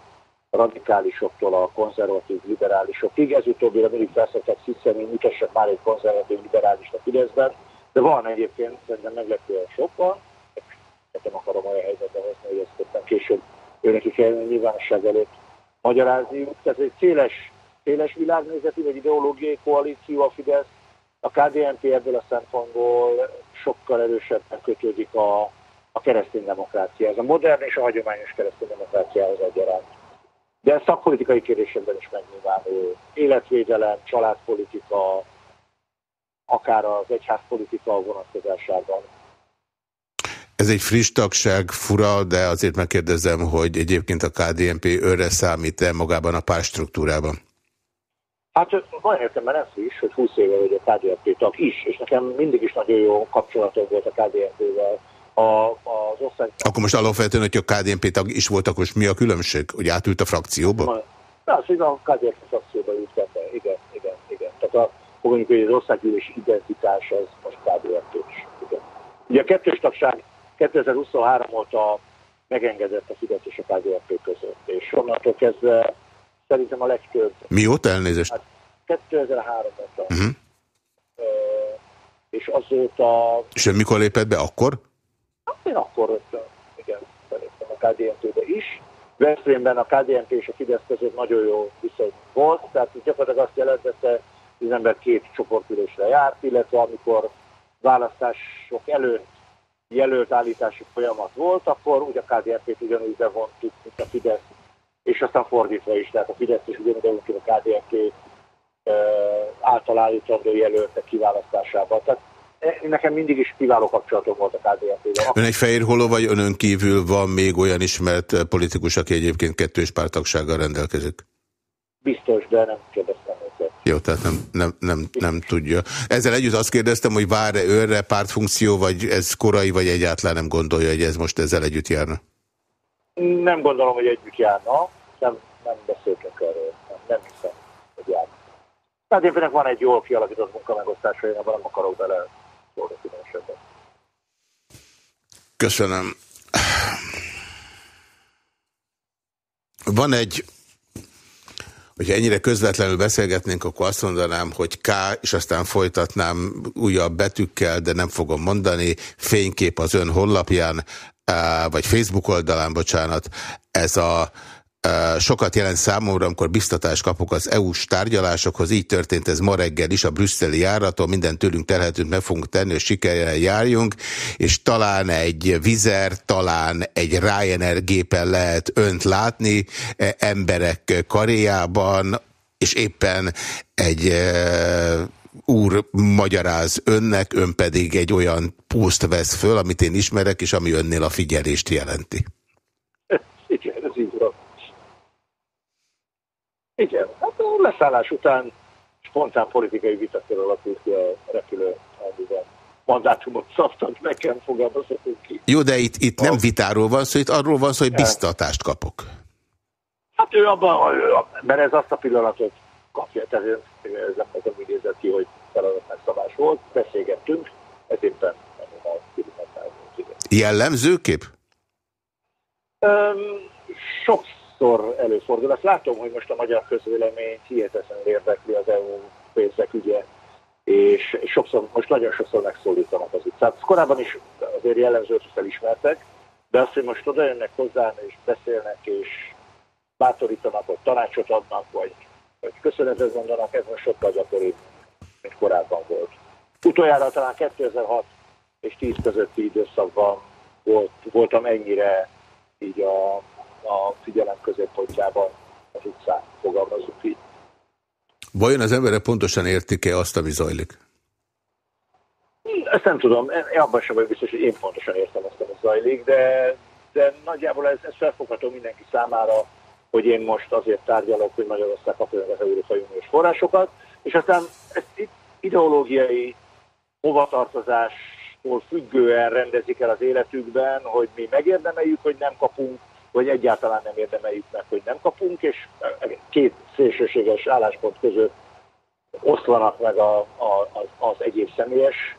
radikálisoktól a konzervatív liberálisokig. Ez utóbbira mindig felszoktak hiszem, hogy mutassak már egy konzervatív liberális a Fideszben, de van egyébként szerintem meglepően sokan, nem akarom olyan helyzetbe hozni, hogy ezt aztán később őnek is nyilvánosság előtt magyarázni. Tehát egy széles, széles világnézeti vagy ideológiai koalíció a Fidesz, a KDNP ebből a szempontból sokkal erősebben kötődik a, a kereszténydemokráciához, a modern és a hagyományos kereszténydemokráciához egyaránt. De ez szakpolitikai kérdésekben is megnyilvánul. Életvédelem, családpolitika, akár az egyházpolitika vonatkozásában. Ez egy friss tagság, fura, de azért megkérdezem, hogy egyébként a KDNP őre számít-e magában a párstruktúrában? Hát van értemben ez is, hogy 20 éve vagyok a KDNP tag is, és nekem mindig is nagyon jó kapcsolatom volt a KDNP-vel. A, az ország... Akkor most alapvetően, hogy a KDNP tag is volt, akkor mi a különbség? Hogy átült a frakcióba? Na, az, hogy a KDNP frakcióba ült be, igen, igen, igen. Tehát a, mondjuk, hogy az országgyűlési identitás az most KDNP is. Igen. Ugye a kettős tagság 2023 óta megengedett a Fidesz és a KDNP között, és onnantól kezdve szerintem a legtöbb... Mióta elnézést? Hát 2003 óta. Uh -huh. és azóta... És mikor lépett be? Akkor? Hát én akkor igen, szerintem a KDNP-be is. Veszprémben a KDNP és a Fidesz között nagyon jó viszony volt, tehát gyakorlatilag azt jelentette, hogy az ember két csoportülésre járt, illetve amikor választások előtt jelölt állítási folyamat volt, akkor úgy a KDNP-t ugyanúgy bevontuk, mint a Fidesz, és aztán fordítva is, tehát a Fidesz is ugyanúgy bevontuk a KDNP által állítandó jelöltek kiválasztásában. Tehát e, nekem mindig is kiváló kapcsolatom volt a KDNP-vel. Ön egy fehér holó, vagy önön kívül van még olyan ismert politikus, aki egyébként kettős pártagsággal rendelkezik? Biztos, de nem kérdeztem őket. Jó, tehát nem, nem, nem, nem tudja. Ezzel együtt azt kérdeztem, hogy vár-e őre pártfunkció, vagy ez korai, vagy egyáltalán nem gondolja, hogy ez most ezzel együtt járna? Nem gondolom, hogy együtt járna. Nem, nem beszéltek erről. Nem, nem hiszem, hogy járna. Tehát éppen van egy jól kialakított munkamegosztása, én abban nem akarok bele Köszönöm. Van egy Hogyha ennyire közvetlenül beszélgetnénk, akkor azt mondanám, hogy K, és aztán folytatnám újabb betűkkel, de nem fogom mondani. Fénykép az ön honlapján, vagy Facebook oldalán, bocsánat. Ez a sokat jelent számomra, amikor biztatást kapok az EU-s tárgyalásokhoz, így történt ez ma reggel is a brüsszeli járaton, minden tőlünk telhetőt meg fogunk tenni, hogy sikerrel járjunk, és talán egy vizer, talán egy Ryanair gépen lehet önt látni, e, emberek karéjában, és éppen egy e, úr magyaráz önnek, ön pedig egy olyan poszt vesz föl, amit én ismerek, és ami önnél a figyelést jelenti. Igen, hát a leszállás után spontán politikai vitakör alakult ki a repülő, amiben mandátumot szabtak nekem, fogalmazhatunk ki. Jó, de itt, itt nem vitáról van szó, itt arról van szó, hogy biztatást kapok. Hát ő abban, mert ez azt a pillanatot kapja, tehát ez nem az, ami nézett ki, hogy feladat megszabás volt, beszélgettünk, ez éppen a. Jellemzőkép? Um, sok sokszor előfordul. Azt látom, hogy most a magyar közvélemény hihetetlenül érdekli az EU pénzek ügye, és sokszor, most nagyon sokszor megszólítanak az utcát. Korábban is azért jellemző, hogy felismertek, de azt, hogy most oda jönnek hozzám, és beszélnek, és bátorítanak, vagy tanácsot adnak, vagy, vagy köszönetet mondanak, ez most sokkal gyakoribb, mint korábban volt. Utoljára talán 2006 és 10 közötti időszakban volt, voltam ennyire így a a figyelem középpontjában az utcán, fogalmazunk így. Vajon az emberek pontosan értik-e azt, ami zajlik? Ezt nem tudom, én abban sem vagyok biztos, hogy én pontosan értem azt, ami zajlik, de, de nagyjából ez, ez felfogható mindenki számára, hogy én most azért tárgyalok, hogy Magyarország kapja az Európai Uniós forrásokat, és aztán ezt ideológiai hovatartozástól függően rendezik el az életükben, hogy mi megérdemeljük, hogy nem kapunk vagy egyáltalán nem érdemeljük meg, hogy nem kapunk, és két szélsőséges álláspont között oszlanak meg a, a, az, az egyéb személyes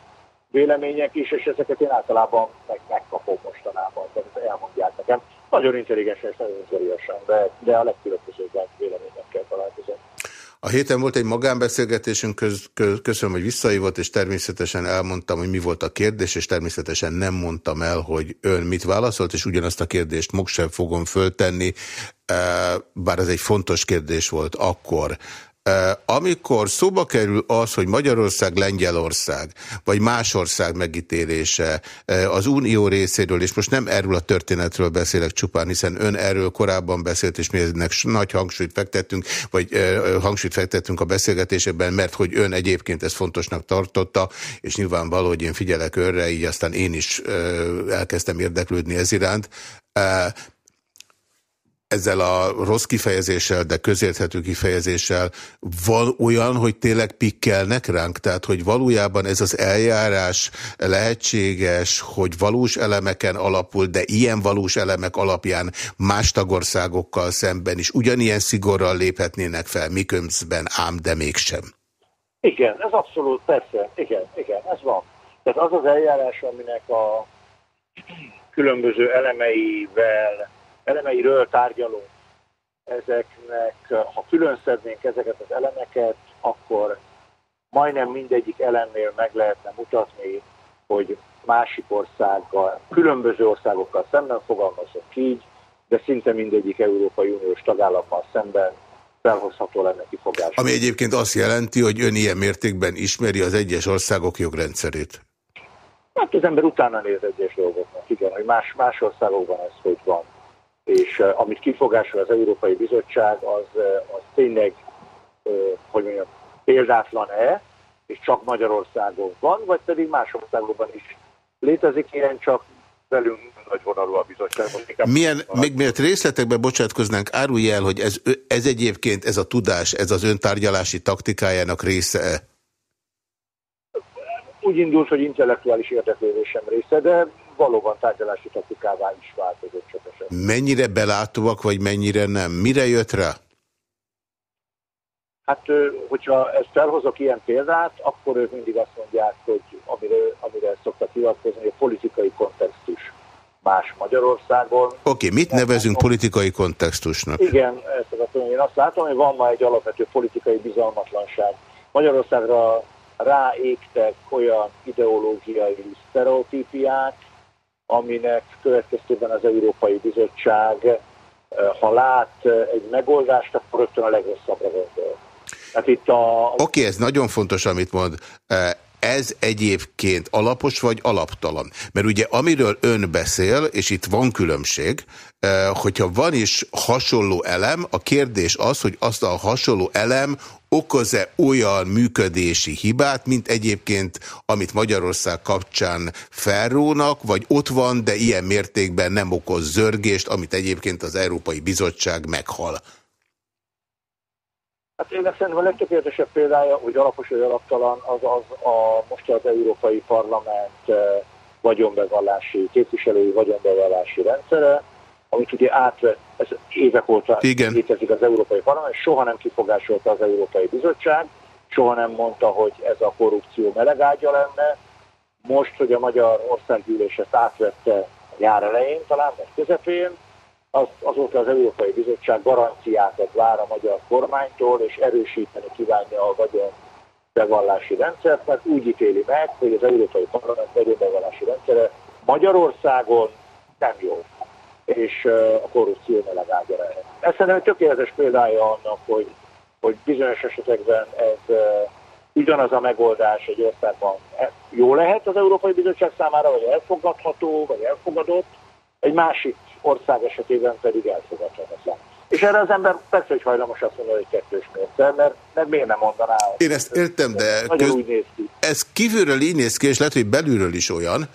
vélemények is, és ezeket én általában meg, megkapom mostanában, tehát elmondják nekem. Nagyon intelligensen és nagyon de, de a legkülönbözőbb véleményekkel találkozom. A héten volt egy magánbeszélgetésünk, köz, köz, köszönöm, hogy visszaívott, és természetesen elmondtam, hogy mi volt a kérdés, és természetesen nem mondtam el, hogy ön mit válaszolt, és ugyanazt a kérdést most sem fogom föltenni, bár ez egy fontos kérdés volt akkor. Amikor szóba kerül az, hogy Magyarország, Lengyelország, vagy más ország megítélése az unió részéről, és most nem erről a történetről beszélek csupán, hiszen ön erről korábban beszélt, és mi ennek nagy hangsúlyt fektettünk, vagy hangsúlyt fektettünk a beszélgetésében, mert hogy ön egyébként ezt fontosnak tartotta, és nyilvánvaló, hogy én figyelek önre, így aztán én is elkezdtem érdeklődni ez iránt ezzel a rossz kifejezéssel, de közérthető kifejezéssel van olyan, hogy tényleg pikkelnek ránk? Tehát, hogy valójában ez az eljárás lehetséges, hogy valós elemeken alapul, de ilyen valós elemek alapján más tagországokkal szemben is ugyanilyen szigorral léphetnének fel, miközben ám, de mégsem. Igen, ez abszolút, persze, igen, igen, ez van. Tehát az az eljárás, aminek a különböző elemeivel elemeiről tárgyalunk, ezeknek, ha külön szednénk ezeket az elemeket, akkor majdnem mindegyik elemnél meg lehetne mutatni, hogy másik országgal, különböző országokkal szemben fogalmazok így, de szinte mindegyik Európai Uniós tagállammal szemben felhozható lenne kifogás. Ami egyébként azt jelenti, hogy ön ilyen mértékben ismeri az egyes országok jogrendszerét. Hát az ember utána néz egyes dolgoknak, igen, hogy más, más országokban ez hogy van és amit kifogásol az Európai Bizottság, az, az tényleg, hogy mondjam, példátlan-e, és csak Magyarországon van, vagy pedig más országokban is létezik ilyen, csak velünk nagy vonalú a bizottság. Milyen, még miért részletekbe bocsátkoznánk, árulj el, hogy ez, ez egyébként, ez a tudás, ez az öntárgyalási taktikájának része-e? Úgy indult, hogy intellektuális érdeklődésem része, de valóban tárgyalási taktikává is változott csak esetben. Mennyire belátóak, vagy mennyire nem? Mire jött rá? Hát, hogyha ezt felhozok ilyen példát, akkor ők mindig azt mondják, hogy amire, amire szoktak hivatkozni, hogy a politikai kontextus más Magyarországon. Oké, okay, mit nevezünk nem, politikai kontextusnak? Igen, ezt akarom, én azt látom, hogy van ma egy alapvető politikai bizalmatlanság. Magyarországra ráégtek olyan ideológiai sztereotípiák, aminek következtében az Európai Bizottság ha lát egy megoldást, akkor rögtön a legrosszabbra gondol. a... Oké, ez nagyon fontos, amit mond ez egyébként alapos vagy alaptalan? Mert ugye amiről ön beszél, és itt van különbség, eh, hogyha van is hasonló elem, a kérdés az, hogy azt a hasonló elem okoz-e olyan működési hibát, mint egyébként, amit Magyarország kapcsán felrónak, vagy ott van, de ilyen mértékben nem okoz zörgést, amit egyébként az Európai Bizottság meghal. Hát én szerintem a legtökéletesebb példája, hogy alapos vagy alaptalan, az, az a, most az Európai Parlament eh, vagyonbevallási, képviselői vagyonbevallási rendszere, amit ugye átvett, ez évek óta Igen. létezik az Európai Parlament, soha nem kifogásolta az Európai Bizottság, soha nem mondta, hogy ez a korrupció melegágya lenne. Most, hogy a Magyar Országgyűlés ezt átvette jár elején, talán vagy közepén, az, azóta az Európai Bizottság garanciákat vár a magyar kormánytól, és erősíteni kívánja a vagyon bevallási rendszert, mert úgy ítéli meg, hogy az Európai Parlament vagyonbevallási rendszere Magyarországon nem jó, és a korrupció melegágya lehet. Ez szerintem tökéletes példája annak, hogy, hogy bizonyos esetekben ez ugyanaz a megoldás egy országban e, jó lehet az Európai Bizottság számára, vagy elfogadható, vagy elfogadott, egy másik ország esetében pedig elfogadhatatlan. És erre az ember persze, hogy hajlamos azt mondani, hogy kettős mérce, mert, mert miért nem mondaná? Én ezt értem, de köz... úgy néz ki. ez kívülről így néz ki, és lehet, hogy belülről is olyan.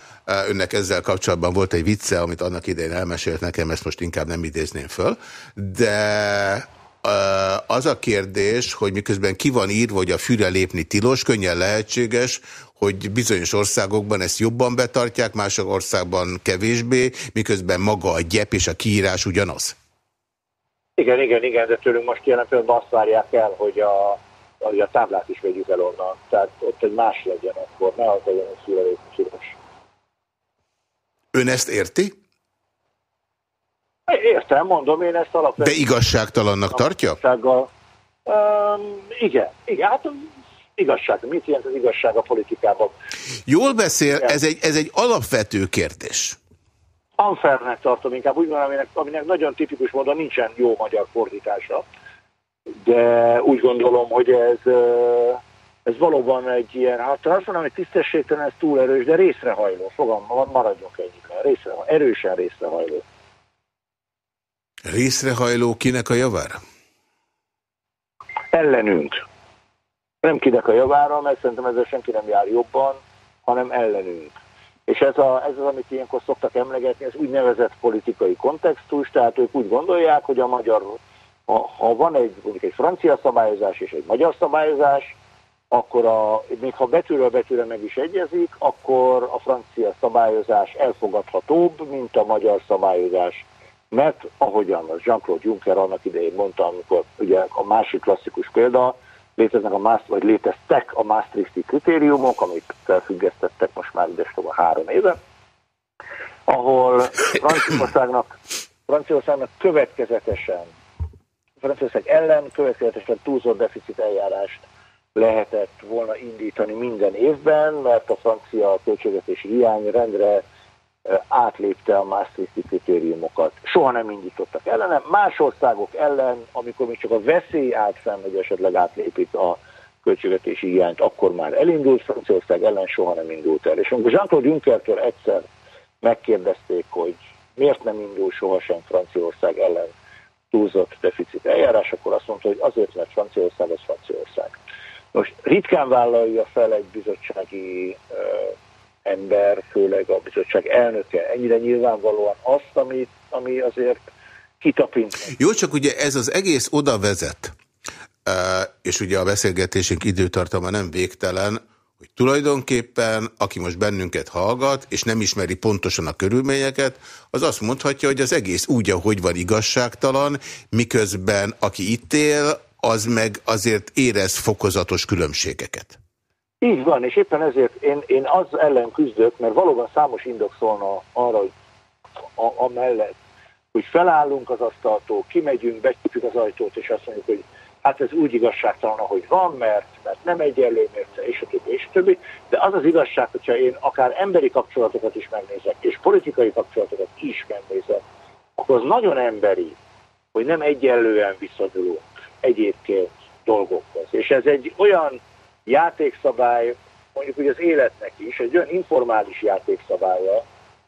Önnek ezzel kapcsolatban volt egy vicce, amit annak idején elmesélt nekem, ezt most inkább nem idézném föl, de az a kérdés, hogy miközben ki van írva, hogy a fűre lépni tilos, könnyen lehetséges, hogy bizonyos országokban ezt jobban betartják, mások országban kevésbé, miközben maga a gyep és a kiírás ugyanaz. Igen, igen, igen, de tőlünk most jelen pillanatban azt várják el, hogy a, hogy a táblát is vegyük el onnan. Tehát ott egy más legyen akkor, ne az legyen a szívelékos. Ön ezt érti? Értem, mondom, én ezt alapvetően... De igazságtalannak tartja? Um, igen, igen, hát igazság. Mit jelent az igazság a politikában? Jól beszél, ez egy, ez egy alapvető kérdés. Unfairnek tartom inkább, úgy mondom, aminek, aminek nagyon tipikus módon nincsen jó magyar fordítása, de úgy gondolom, hogy ez, ez valóban egy ilyen, hát azt mondom, hogy tisztességtelen, ez túl erős, de részrehajló, fogam, maradjunk ennyiben, részre, erősen részrehajló. Részrehajló kinek a javára? Ellenünk nem kinek a javára, mert szerintem ezzel senki nem jár jobban, hanem ellenünk. És ez, a, ez az, amit ilyenkor szoktak emlegetni, ez úgynevezett politikai kontextus, tehát ők úgy gondolják, hogy a magyar, ha, ha van egy, egy francia szabályozás és egy magyar szabályozás, akkor a, még ha betűről betűre meg is egyezik, akkor a francia szabályozás elfogadhatóbb, mint a magyar szabályozás. Mert ahogyan Jean-Claude Juncker annak idején mondta, amikor ugye a másik klasszikus példa, léteznek a Maastricht, vagy léteztek a Maastrichti kritériumok, amik felfüggesztettek most már a három éve, ahol Franciaországnak, Franciaországnak következetesen, Franciaország ellen következetesen túlzott deficit eljárást lehetett volna indítani minden évben, mert a francia költségvetési hiány rendre átlépte a Maastrichti kritériumokat. Soha nem indítottak ellene. Más országok ellen, amikor még csak a veszély állt fenn, hogy esetleg átlépik a költségvetési hiányt, akkor már elindult, Franciaország ellen soha nem indult el. És amikor Jean-Claude Junckertől egyszer megkérdezték, hogy miért nem indul sohasem Franciaország ellen túlzott deficit eljárás, akkor azt mondta, hogy azért, mert Franciaország az Franciaország. Most ritkán vállalja fel egy bizottsági ember, főleg a bizottság elnöke ennyire nyilvánvalóan azt, amit, ami azért kitapint. Jó, csak ugye ez az egész oda vezet, és ugye a beszélgetésünk időtartama nem végtelen, hogy tulajdonképpen, aki most bennünket hallgat, és nem ismeri pontosan a körülményeket, az azt mondhatja, hogy az egész úgy, ahogy van igazságtalan, miközben aki itt él, az meg azért érez fokozatos különbségeket. Így van, és éppen ezért én, én az ellen küzdök, mert valóban számos indok szólna arra, hogy a, a mellett, hogy felállunk az asztaltól, kimegyünk, becsukjuk az ajtót, és azt mondjuk, hogy hát ez úgy igazságtalan, ahogy van, mert, mert nem egyenlő mérce, és a többi, és a többi. De az az igazság, hogyha én akár emberi kapcsolatokat is megnézek, és politikai kapcsolatokat is megnézek, akkor az nagyon emberi, hogy nem egyenlően viszonyulunk egyébként dolgokhoz. És ez egy olyan játékszabály, mondjuk hogy az életnek is, egy olyan informális játékszabálya,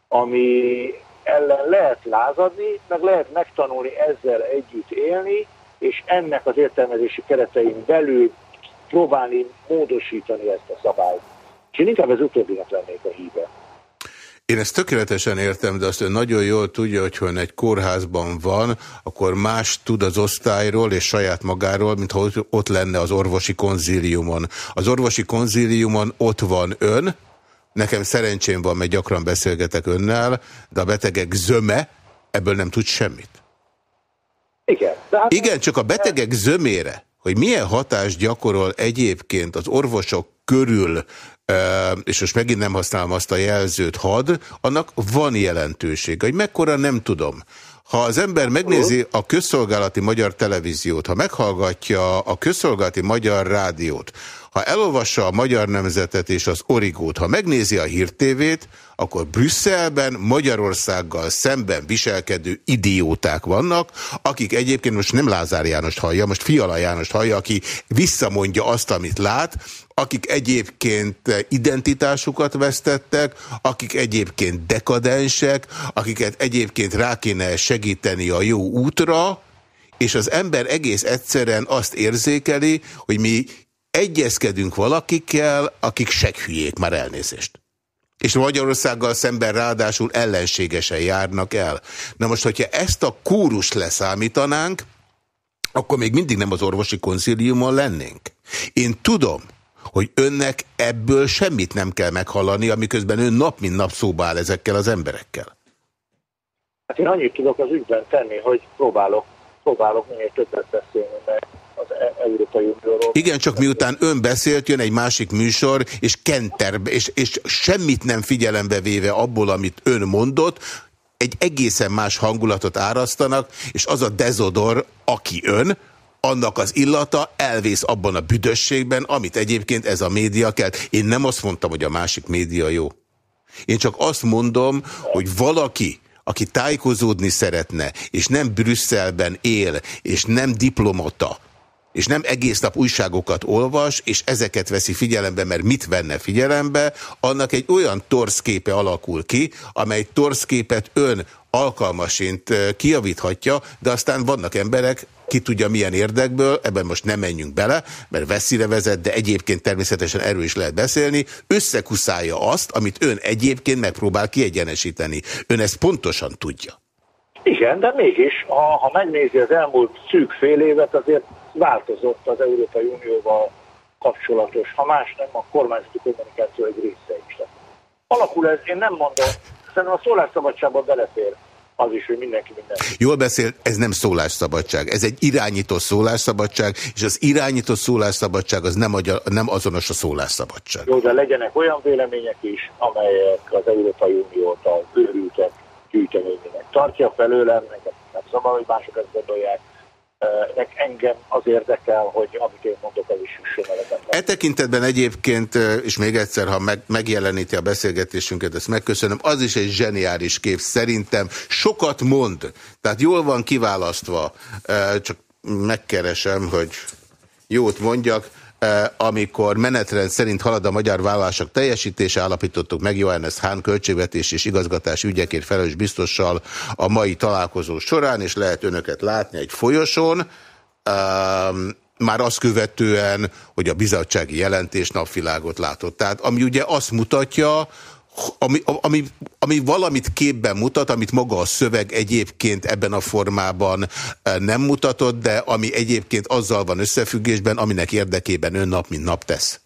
ami ellen lehet lázadni, meg lehet megtanulni ezzel együtt élni, és ennek az értelmezési keretein belül próbálni módosítani ezt a szabályt. És én inkább az utóbbinak lennék a híve. Én ezt tökéletesen értem, de azt ön nagyon jól tudja, hogy ha egy kórházban van, akkor más tud az osztályról és saját magáról, mint ha ott lenne az orvosi konzíliumon. Az orvosi konzíliumon ott van ön, nekem szerencsém van, mert gyakran beszélgetek önnel, de a betegek zöme ebből nem tud semmit. Igen. Hát Igen, csak a betegek zömére, hogy milyen hatást gyakorol egyébként az orvosok körül és most megint nem használom azt a jelzőt, had, annak van jelentőség. Hogy mekkora nem tudom. Ha az ember megnézi a közszolgálati magyar televíziót, ha meghallgatja a közszolgálati magyar rádiót, ha elolvassa a Magyar Nemzetet és az Origót, ha megnézi a hírtévét, akkor Brüsszelben Magyarországgal szemben viselkedő idióták vannak, akik egyébként most nem Lázár Jánost hallja, most Fiala Jánost hallja, aki visszamondja azt, amit lát, akik egyébként identitásukat vesztettek, akik egyébként dekadensek, akiket egyébként rá kéne segíteni a jó útra, és az ember egész egyszerűen azt érzékeli, hogy mi egyezkedünk valakikkel, akik seghülyék, már elnézést. És Magyarországgal szemben ráadásul ellenségesen járnak el. Na most, hogyha ezt a kórust leszámítanánk, akkor még mindig nem az orvosi konzíliumon lennénk. Én tudom, hogy önnek ebből semmit nem kell meghallani, amiközben ön nap mint nap szóba áll ezekkel az emberekkel. Hát én annyit tudok az ügyben tenni, hogy próbálok, próbálok minél többet beszélni, mert az e- Európai Unióról. Igen, csak miután ön beszélt, jön egy másik műsor, és kenterbe, és, és semmit nem figyelembe véve abból, amit ön mondott, egy egészen más hangulatot árasztanak, és az a dezodor, aki ön, annak az illata elvész abban a büdösségben, amit egyébként ez a média kell. Én nem azt mondtam, hogy a másik média jó. Én csak azt mondom, hogy valaki, aki tájékozódni szeretne, és nem Brüsszelben él, és nem diplomata, és nem egész nap újságokat olvas, és ezeket veszi figyelembe, mert mit venne figyelembe, annak egy olyan torszképe alakul ki, amely torszképet ön alkalmasint kiavíthatja, de aztán vannak emberek, ki tudja milyen érdekből, ebben most nem menjünk bele, mert veszélyre vezet, de egyébként természetesen erről is lehet beszélni, összekuszálja azt, amit ön egyébként megpróbál kiegyenesíteni. Ön ezt pontosan tudja. Igen, de mégis, ha, ha megnézi az elmúlt szűk fél évet, azért változott az Európai Unióval kapcsolatos, ha más nem, a kormányzati kommunikáció egy része is. Alakul ez, én nem mondom, szerintem a szólásszabadságban belefér az is, hogy mindenki minden. Jól beszél, ez nem szólásszabadság, ez egy irányító szólásszabadság, és az irányító szólásszabadság az nem, agya, nem azonos a szólásszabadság. Jó, de legyenek olyan vélemények is, amelyek az Európai Uniót a őrültek gyűjteményének tartja felőlem, engem nem szabad, hogy mások ezt gondolják, engem az érdekel, hogy amit én mondok, az is jusson el E tekintetben egyébként, és még egyszer, ha meg, megjeleníti a beszélgetésünket, ezt megköszönöm, az is egy zseniális kép szerintem. Sokat mond, tehát jól van kiválasztva, csak megkeresem, hogy jót mondjak. Eh, amikor menetrend szerint halad a magyar vállalások teljesítése, állapítottuk meg Johannes Hahn költségvetés és igazgatás ügyekért felelős biztossal a mai találkozó során, és lehet önöket látni egy folyosón, ehm, már azt követően, hogy a bizottsági jelentés napvilágot látott. Tehát ami ugye azt mutatja, ami, ami, ami valamit képben mutat, amit maga a szöveg egyébként ebben a formában eh, nem mutatott, de ami egyébként azzal van összefüggésben, aminek érdekében ön nap mint nap tesz.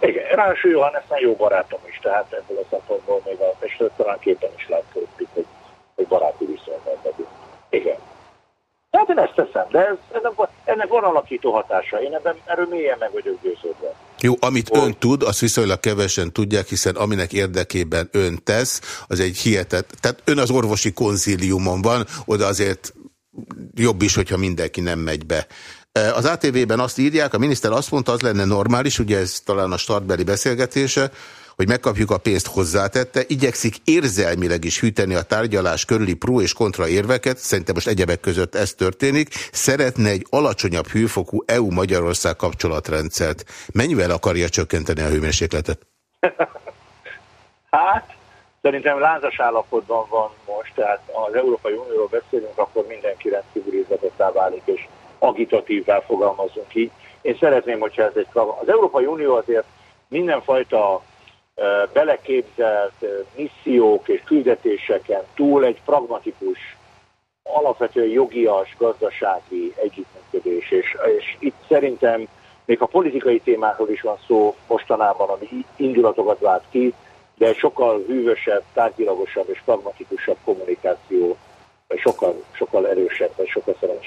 Igen, Ráadásul Johanneszen jó barátom is, tehát ebből a szempontból még a, és talán képen is látszik, hogy, hogy baráti viszonyban vagyunk. Igen. Tehát én ezt teszem, de ez, ennek, ennek van alakító hatása. Én ebben erről mélyen meg vagyok győződve. Jó, amit Hogy... ön tud, azt viszonylag kevesen tudják, hiszen aminek érdekében ön tesz, az egy hihetet. Tehát ön az orvosi konzíliumon van, oda azért jobb is, hogyha mindenki nem megy be. E, az ATV-ben azt írják, a miniszter azt mondta, az lenne normális, ugye ez talán a startbeli beszélgetése, hogy megkapjuk a pénzt hozzátette, igyekszik érzelmileg is hűteni a tárgyalás körüli pró és kontra érveket, szerintem most egyebek között ez történik, szeretne egy alacsonyabb hőfokú EU-Magyarország kapcsolatrendszert. Mennyivel akarja csökkenteni a hőmérsékletet? hát, szerintem lázas állapotban van most, tehát az Európai Unióról beszélünk, akkor mindenki rendkívül izgatottá válik, és agitatívvá fogalmazunk így. Én szeretném, hogyha ez egy Az Európai Unió azért mindenfajta beleképzelt missziók és küldetéseken túl egy pragmatikus, alapvetően jogias, gazdasági együttműködés. És, és itt szerintem még a politikai témákról is van szó mostanában, ami indulatokat vált ki, de sokkal hűvösebb, tárgyilagosabb és pragmatikusabb kommunikáció, sokkal, sokkal erősebb, vagy sokkal szerencsésebb.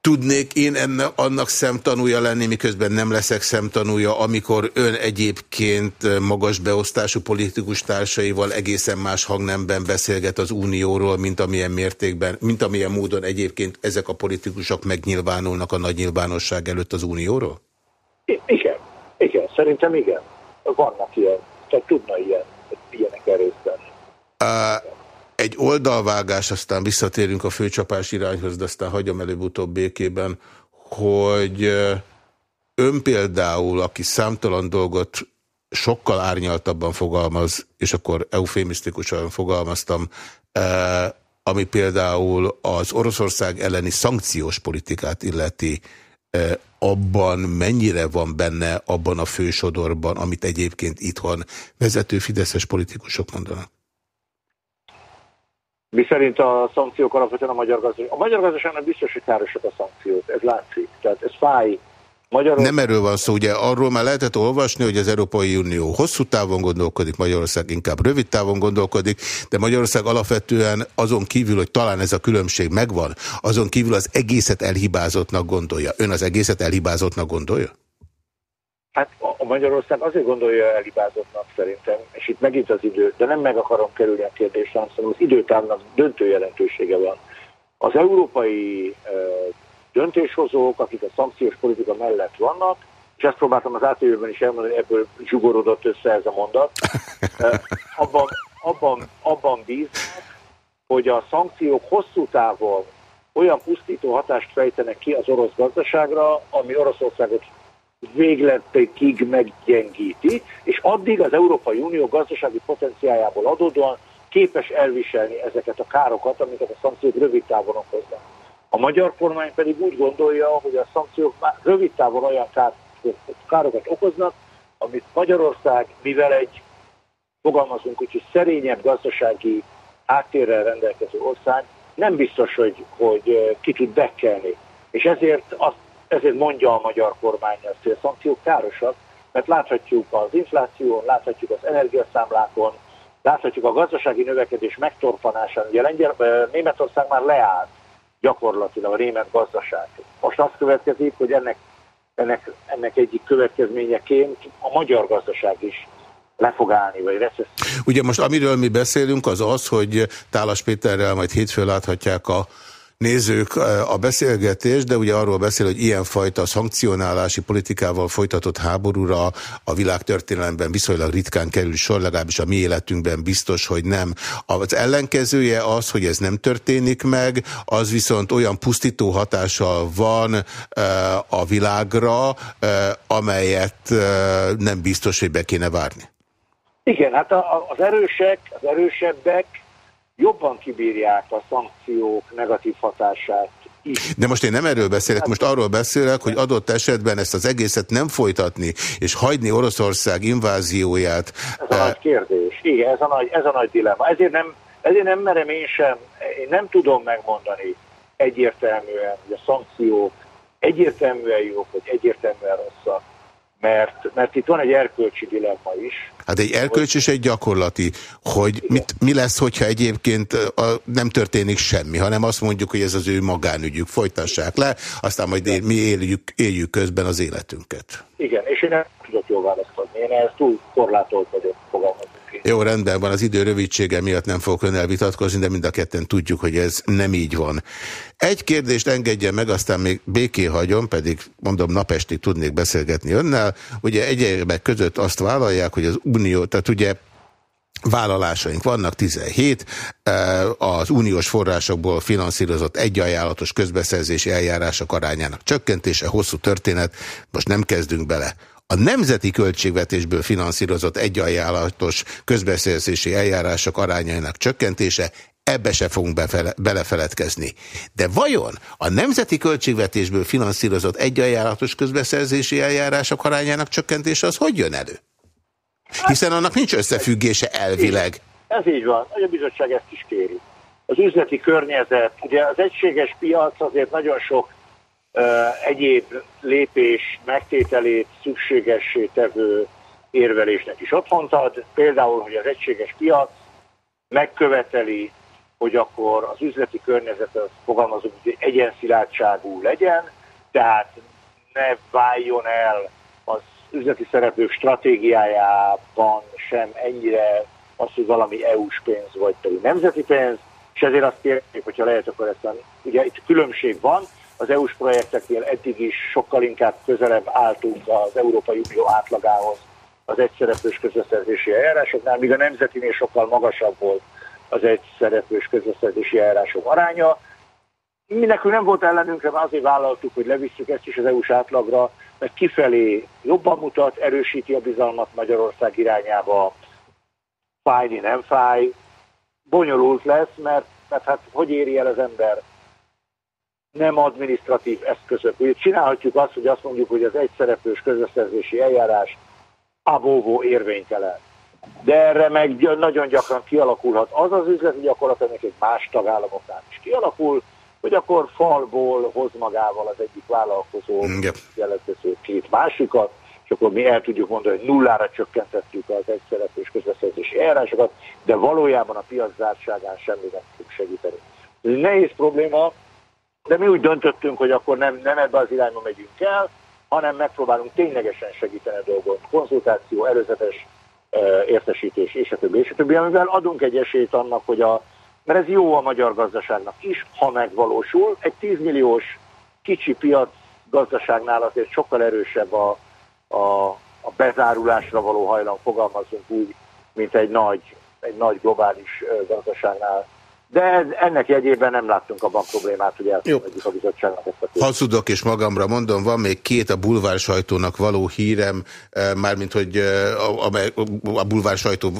Tudnék én enne, annak szemtanúja lenni, miközben nem leszek szemtanúja, amikor ön egyébként magas beosztású politikus társaival egészen más hangnemben beszélget az Unióról, mint amilyen mértékben, mint amilyen módon egyébként ezek a politikusok megnyilvánulnak a nagy nyilvánosság előtt az Unióról? I igen, igen, szerintem igen. Vannak ilyen, tehát tudna ilyen, ilyenek. Uh, egy oldalvágás, aztán visszatérünk a főcsapás irányhoz, de aztán hagyom előbb-utóbb békében, hogy ön például, aki számtalan dolgot sokkal árnyaltabban fogalmaz, és akkor eufémisztikusan fogalmaztam, ami például az Oroszország elleni szankciós politikát illeti, abban mennyire van benne abban a fősodorban, amit egyébként itthon vezető fideszes politikusok mondanak? Mi szerint a szankciók alapvetően a magyar gazdaság. A magyar gazdaságnak biztos, hogy károsak a szankciók, ez látszik. Tehát ez fáj. Magyarország... Nem erről van szó, ugye arról már lehetett olvasni, hogy az Európai Unió hosszú távon gondolkodik, Magyarország inkább rövid távon gondolkodik, de Magyarország alapvetően azon kívül, hogy talán ez a különbség megvan, azon kívül az egészet elhibázottnak gondolja. Ön az egészet elhibázottnak gondolja? Hát a Magyarország azért gondolja elibázottnak szerintem, és itt megint az idő, de nem meg akarom kerülni a kérdést, hanem az időtávnak döntő jelentősége van. Az európai döntéshozók, akik a szankciós politika mellett vannak, és ezt próbáltam az átjövőben is elmondani, ebből zsugorodott össze ez a mondat, abban, abban, abban bíznak, hogy a szankciók hosszú távon olyan pusztító hatást fejtenek ki az orosz gazdaságra, ami Oroszországot végletekig meggyengíti, és addig az Európai Unió gazdasági potenciájából adódóan képes elviselni ezeket a károkat, amiket a szankciók rövid távon okoznak. A magyar kormány pedig úgy gondolja, hogy a szankciók már rövid távon olyan károkat okoznak, amit Magyarország, mivel egy, fogalmazunk úgy, hogy szerényebb gazdasági háttérrel rendelkező ország, nem biztos, hogy, hogy ki tud bekelni. És ezért azt ezért mondja a magyar kormány azt, hogy a szankciók károsak, mert láthatjuk az infláción, láthatjuk az energiaszámlákon, láthatjuk a gazdasági növekedés megtorpanásán. Ugye Lengyel, Németország már leállt gyakorlatilag a német gazdaság. Most azt következik, hogy ennek, ennek, ennek egyik következményeként a magyar gazdaság is le fog állni, vagy recesszió. Ugye most amiről mi beszélünk, az az, hogy Tálas Péterrel majd hétfő láthatják a nézők a beszélgetés, de ugye arról beszél, hogy ilyenfajta szankcionálási politikával folytatott háborúra a világtörténelemben viszonylag ritkán kerül sor, legalábbis a mi életünkben biztos, hogy nem. Az ellenkezője az, hogy ez nem történik meg, az viszont olyan pusztító hatással van a világra, amelyet nem biztos, hogy be kéne várni. Igen, hát az erősek, az erősebbek jobban kibírják a szankciók negatív hatását is. De most én nem erről beszélek, most arról beszélek, hogy adott esetben ezt az egészet nem folytatni, és hagyni Oroszország invázióját. Ez a nagy kérdés. Igen, ez a nagy, ez a nagy dilemma. Ezért nem, ezért nem merem én sem, én nem tudom megmondani egyértelműen, hogy a szankciók egyértelműen jók, vagy egyértelműen rosszak mert, mert itt van egy erkölcsi dilemma is. Hát egy erkölcsi és egy gyakorlati, hogy mit, mi lesz, hogyha egyébként a, nem történik semmi, hanem azt mondjuk, hogy ez az ő magánügyük, folytassák le, aztán majd él, mi éljük, éljük közben az életünket. Igen, és én nem tudok jól választ adni, én ezt túl korlátolt vagyok, fogalmazunk. Jó, rendben van, az idő rövidsége miatt nem fogok önnel vitatkozni, de mind a ketten tudjuk, hogy ez nem így van. Egy kérdést engedje meg, aztán még béké hagyom, pedig mondom napestig tudnék beszélgetni önnel. Ugye egyébek között azt vállalják, hogy az Unió, tehát ugye vállalásaink vannak, 17, az uniós forrásokból finanszírozott egyajánlatos közbeszerzési eljárások arányának csökkentése, hosszú történet, most nem kezdünk bele. A nemzeti költségvetésből finanszírozott egyajánlatos közbeszerzési eljárások arányainak csökkentése ebbe se fogunk befele, belefeledkezni. De vajon a nemzeti költségvetésből finanszírozott egyajánlatos közbeszerzési eljárások arányának csökkentése az hogy jön elő? Hiszen annak nincs összefüggése elvileg. Ez így van, a bizottság ezt is kéri. Az üzleti környezet, ugye az egységes piac azért nagyon sok egyéb lépés megtételét szükségessé tevő érvelésnek is otthont ad. Például, hogy az egységes piac megköveteli, hogy akkor az üzleti környezet, az fogalmazunk, hogy egyenszilárdságú legyen, tehát ne váljon el az üzleti szereplők stratégiájában sem ennyire az, hogy valami EU-s pénz, vagy pedig nemzeti pénz, és ezért azt kérjük, hogyha lehet, akkor ezt a, ugye itt különbség van, az EU-s projekteknél eddig is sokkal inkább közelebb álltunk az Európai Unió átlagához az egyszereplős közbeszerzési eljárásoknál, míg a nemzetinél sokkal magasabb volt az egyszereplős közbeszerzési eljárások aránya. Mi nekünk nem volt ellenünkre, mert azért vállaltuk, hogy levisszük ezt is az EU-s átlagra, mert kifelé jobban mutat, erősíti a bizalmat Magyarország irányába, fájni nem fáj, bonyolult lesz, mert, mert hát hogy éri el az ember nem administratív eszközök. Ugye csinálhatjuk azt, hogy azt mondjuk, hogy az egyszereplős közbeszerzési eljárás abóvó érvénytelen. De erre meg nagyon gyakran kialakulhat az az üzleti gyakorlat, aminek egy más tagállamoknál is kialakul, hogy akkor falból hoz magával az egyik vállalkozó jelentkező két másikat, és akkor mi el tudjuk mondani, hogy nullára csökkentettük az egyszereplős közbeszerzési eljárásokat, de valójában a piac zártságán semmi nem fog segíteni. Ez egy nehéz probléma, de mi úgy döntöttünk, hogy akkor nem, nem ebbe az irányba megyünk el, hanem megpróbálunk ténylegesen segíteni a dolgon. Konzultáció, előzetes értesítés, és a többi, és a többi, amivel adunk egy esélyt annak, hogy a, mert ez jó a magyar gazdaságnak is, ha megvalósul. Egy 10 milliós kicsi piac gazdaságnál azért sokkal erősebb a, a, a bezárulásra való hajlam, fogalmazunk úgy, mint egy nagy, egy nagy globális gazdaságnál de ennek jegyében nem láttunk abban problémát, hogy elfogadjuk a bizottságnak ezt a kérdést. Hazudok és magamra mondom, van még két a bulvár sajtónak való hírem, eh, mármint, hogy eh, a, a, a bulvár sajtó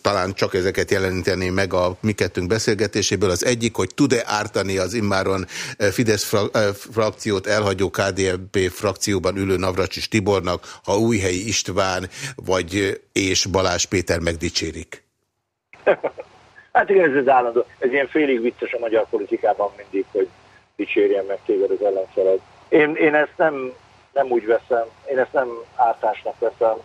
talán csak ezeket jeleníteni meg a mi kettőnk beszélgetéséből. Az egyik, hogy tud-e ártani az immáron eh, Fidesz fra, frakciót elhagyó KDNP frakcióban ülő Navracsis Tibornak, ha Újhelyi István vagy és Balázs Péter megdicsérik? Hát igen, ez az állandó, ez ilyen félig vicces a magyar politikában mindig, hogy dicsérjen meg téged az ellenfeled. Én, én ezt nem, nem úgy veszem, én ezt nem ártásnak veszem.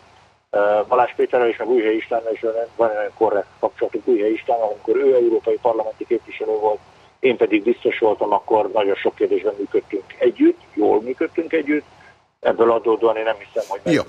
Balázs Péterrel és meg Újhely Istvánnal is van egy korrekt kapcsolatunk Újhely István, amikor ő európai parlamenti képviselő volt, én pedig biztos voltam, akkor nagyon sok kérdésben működtünk együtt, jól működtünk együtt, ebből adódóan én nem hiszem, hogy meg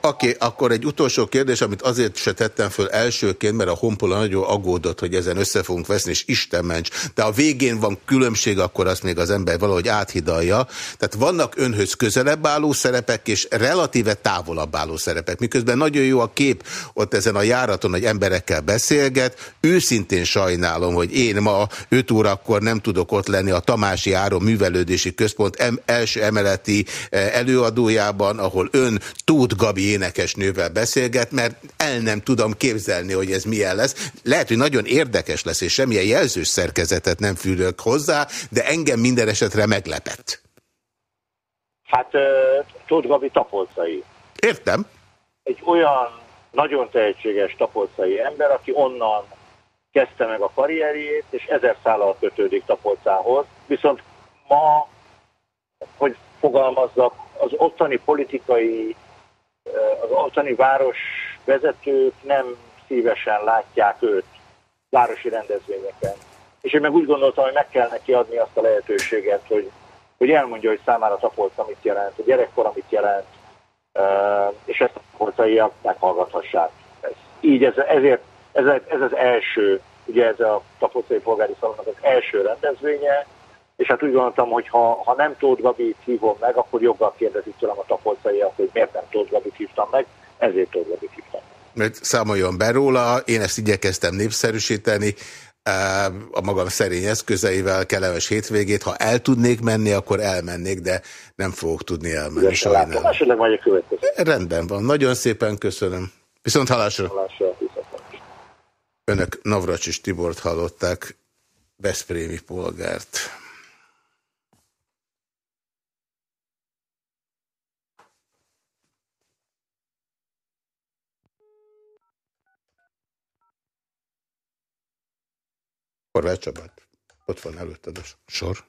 Oké, okay, akkor egy utolsó kérdés, amit azért se tettem föl elsőként, mert a Honpola nagyon aggódott, hogy ezen össze fogunk veszni, és Isten ments, de a végén van különbség, akkor azt még az ember valahogy áthidalja. Tehát vannak önhöz közelebb álló szerepek, és relatíve távolabb álló szerepek, miközben nagyon jó a kép ott ezen a járaton, hogy emberekkel beszélget. Őszintén sajnálom, hogy én ma 5 órakor nem tudok ott lenni a Tamási Áron Művelődési Központ első emeleti eh, előadójában, ahol ön Tóth Gabi énekesnővel beszélget, mert el nem tudom képzelni, hogy ez milyen lesz. Lehet, hogy nagyon érdekes lesz, és semmilyen jelzős szerkezetet nem fülök hozzá, de engem minden esetre meglepett. Hát Tóth Gabi tapolcai. Értem. Egy olyan nagyon tehetséges tapolcai ember, aki onnan kezdte meg a karrierjét, és ezer szállal kötődik Tapolcához. Viszont ma, hogy fogalmazzak, az ottani politikai, eh, az ottani város vezetők nem szívesen látják őt városi rendezvényeken. És én meg úgy gondoltam, hogy meg kell neki adni azt a lehetőséget, hogy, hogy elmondja, hogy számára Tapolca mit jelent, a gyerekkor mit jelent, eh, és ezt a tapolcaiak meghallgathassák. Ez, így ez, ezért ez, ez az első, ugye ez a tapolcai polgári szalonnak az első rendezvénye, és hát úgy gondoltam, hogy ha, ha nem Tóth Gabit hívom meg, akkor joggal kérdezik tőlem a tapolcaiak, hogy miért nem Tóth Gabit hívtam meg, ezért Tóth Gabit hívtam mert számoljon be róla, én ezt igyekeztem népszerűsíteni, a magam szerény eszközeivel kellemes hétvégét. Ha el tudnék menni, akkor elmennék, de nem fogok tudni elmenni. Sajnálom. Esetleg majd a következő. Rendben van. Nagyon szépen köszönöm. Viszont halásra. halásra Önök Navracsis Tibort hallották, Veszprémi polgárt. Horváth Csabát. Ott van előtted a sor.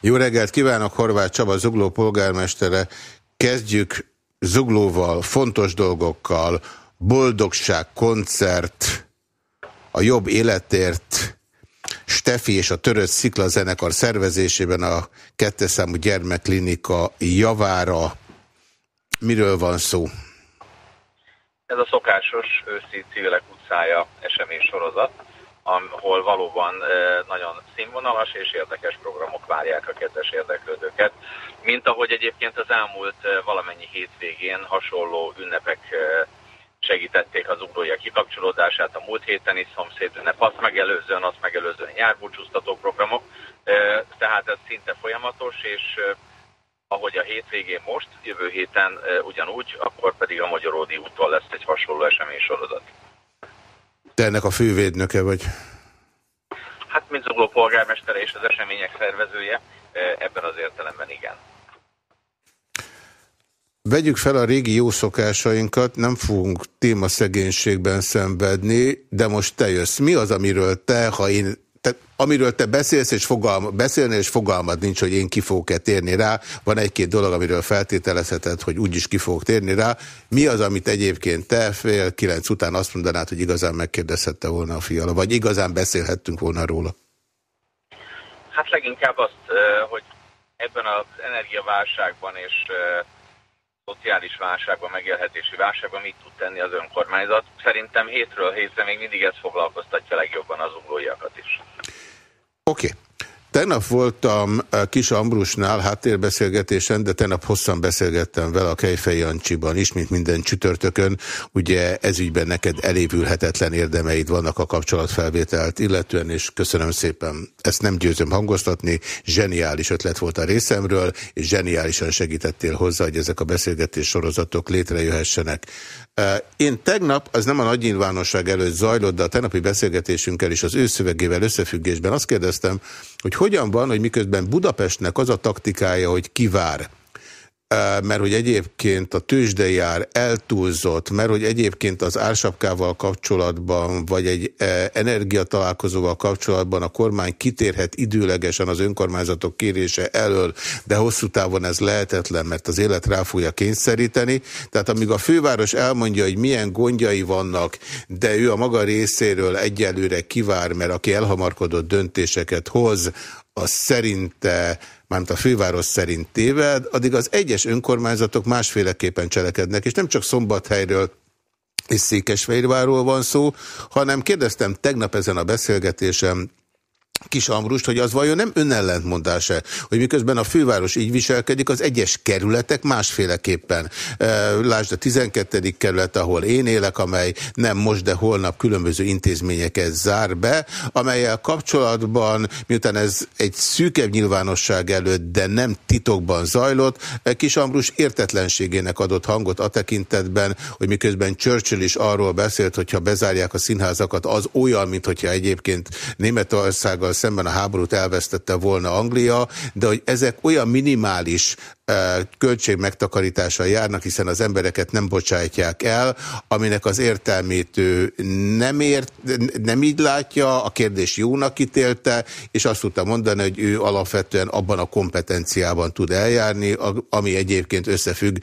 Jó reggelt kívánok, Horváth Csaba, Zugló polgármestere. Kezdjük Zuglóval, fontos dolgokkal, boldogság, koncert, a jobb életért, Stefi és a Törött Szikla zenekar szervezésében a kettőszámú gyermekklinika javára. Miről van szó? Ez a szokásos őszi civilek utcája esemény sorozat, ahol valóban nagyon színvonalas és érdekes programok várják a kedves érdeklődőket, mint ahogy egyébként az elmúlt valamennyi hétvégén hasonló ünnepek segítették az ugrója kikapcsolódását a múlt héten is ünnep, azt megelőzően, azt megelőzően járbúcsúztató programok, tehát ez szinte folyamatos, és ahogy a hétvégén most, jövő héten ugyanúgy, akkor pedig a Magyaródi úton lesz egy hasonló esemény sorozat. Te ennek a fővédnöke vagy? Hát, mint zugló polgármestere és az események szervezője, ebben az értelemben igen. Vegyük fel a régi jó szokásainkat, nem fogunk témaszegénységben szenvedni, de most te jössz. Mi az, amiről te, ha én, te, amiről te beszélsz, és fogalma, beszélnél, és fogalmad nincs, hogy én ki fogok-e térni rá. Van egy-két dolog, amiről feltételezheted, hogy úgyis ki fogok térni rá. Mi az, amit egyébként te fél kilenc után azt mondanád, hogy igazán megkérdezhette volna a fiala, vagy igazán beszélhettünk volna róla? Hát leginkább azt, hogy ebben az energiaválságban és szociális válságban, megélhetési válságban mit tud tenni az önkormányzat. Szerintem hétről hétre még mindig ez foglalkoztatja legjobban az uglóiakat is. Oké. Okay. Tegnap voltam eh, Kis Ambrusnál háttérbeszélgetésen, de tegnap hosszan beszélgettem vele a Kejfej Jancsiban is, mint minden csütörtökön. Ugye ezügyben neked elévülhetetlen érdemeid vannak a kapcsolatfelvételt illetően, és köszönöm szépen. Ezt nem győzöm hangoztatni, zseniális ötlet volt a részemről, és zseniálisan segítettél hozzá, hogy ezek a beszélgetés sorozatok létrejöhessenek. Én tegnap, az nem a nagy nyilvánosság előtt zajlott, de a tegnapi beszélgetésünkkel és az ő szövegével összefüggésben azt kérdeztem, hogy hogyan van, hogy miközben Budapestnek az a taktikája, hogy kivár mert hogy egyébként a tőzsdejár eltúlzott, mert hogy egyébként az ársapkával kapcsolatban, vagy egy energiatalálkozóval kapcsolatban a kormány kitérhet időlegesen az önkormányzatok kérése elől, de hosszú távon ez lehetetlen, mert az élet rá fogja kényszeríteni. Tehát amíg a főváros elmondja, hogy milyen gondjai vannak, de ő a maga részéről egyelőre kivár, mert aki elhamarkodott döntéseket hoz, az szerinte mármint a főváros szerint téved, addig az egyes önkormányzatok másféleképpen cselekednek, és nem csak Szombathelyről és Székesfehérvárról van szó, hanem kérdeztem tegnap ezen a beszélgetésen Kis Amrust, hogy az vajon nem önellentmondása, hogy miközben a főváros így viselkedik, az egyes kerületek másféleképpen. Lásd a 12. kerület, ahol én élek, amely nem most, de holnap különböző intézményeket zár be, amelyel kapcsolatban, miután ez egy szűkebb nyilvánosság előtt, de nem titokban zajlott, Kis Ambrus értetlenségének adott hangot a tekintetben, hogy miközben Churchill is arról beszélt, hogyha bezárják a színházakat, az olyan, mint hogyha egyébként Németország szemben a háborút elvesztette volna Anglia, de hogy ezek olyan minimális költség megtakarítással járnak, hiszen az embereket nem bocsátják el, aminek az értelmét ő nem, ért, nem így látja, a kérdés jónak ítélte, és azt tudta mondani, hogy ő alapvetően abban a kompetenciában tud eljárni, ami egyébként összefügg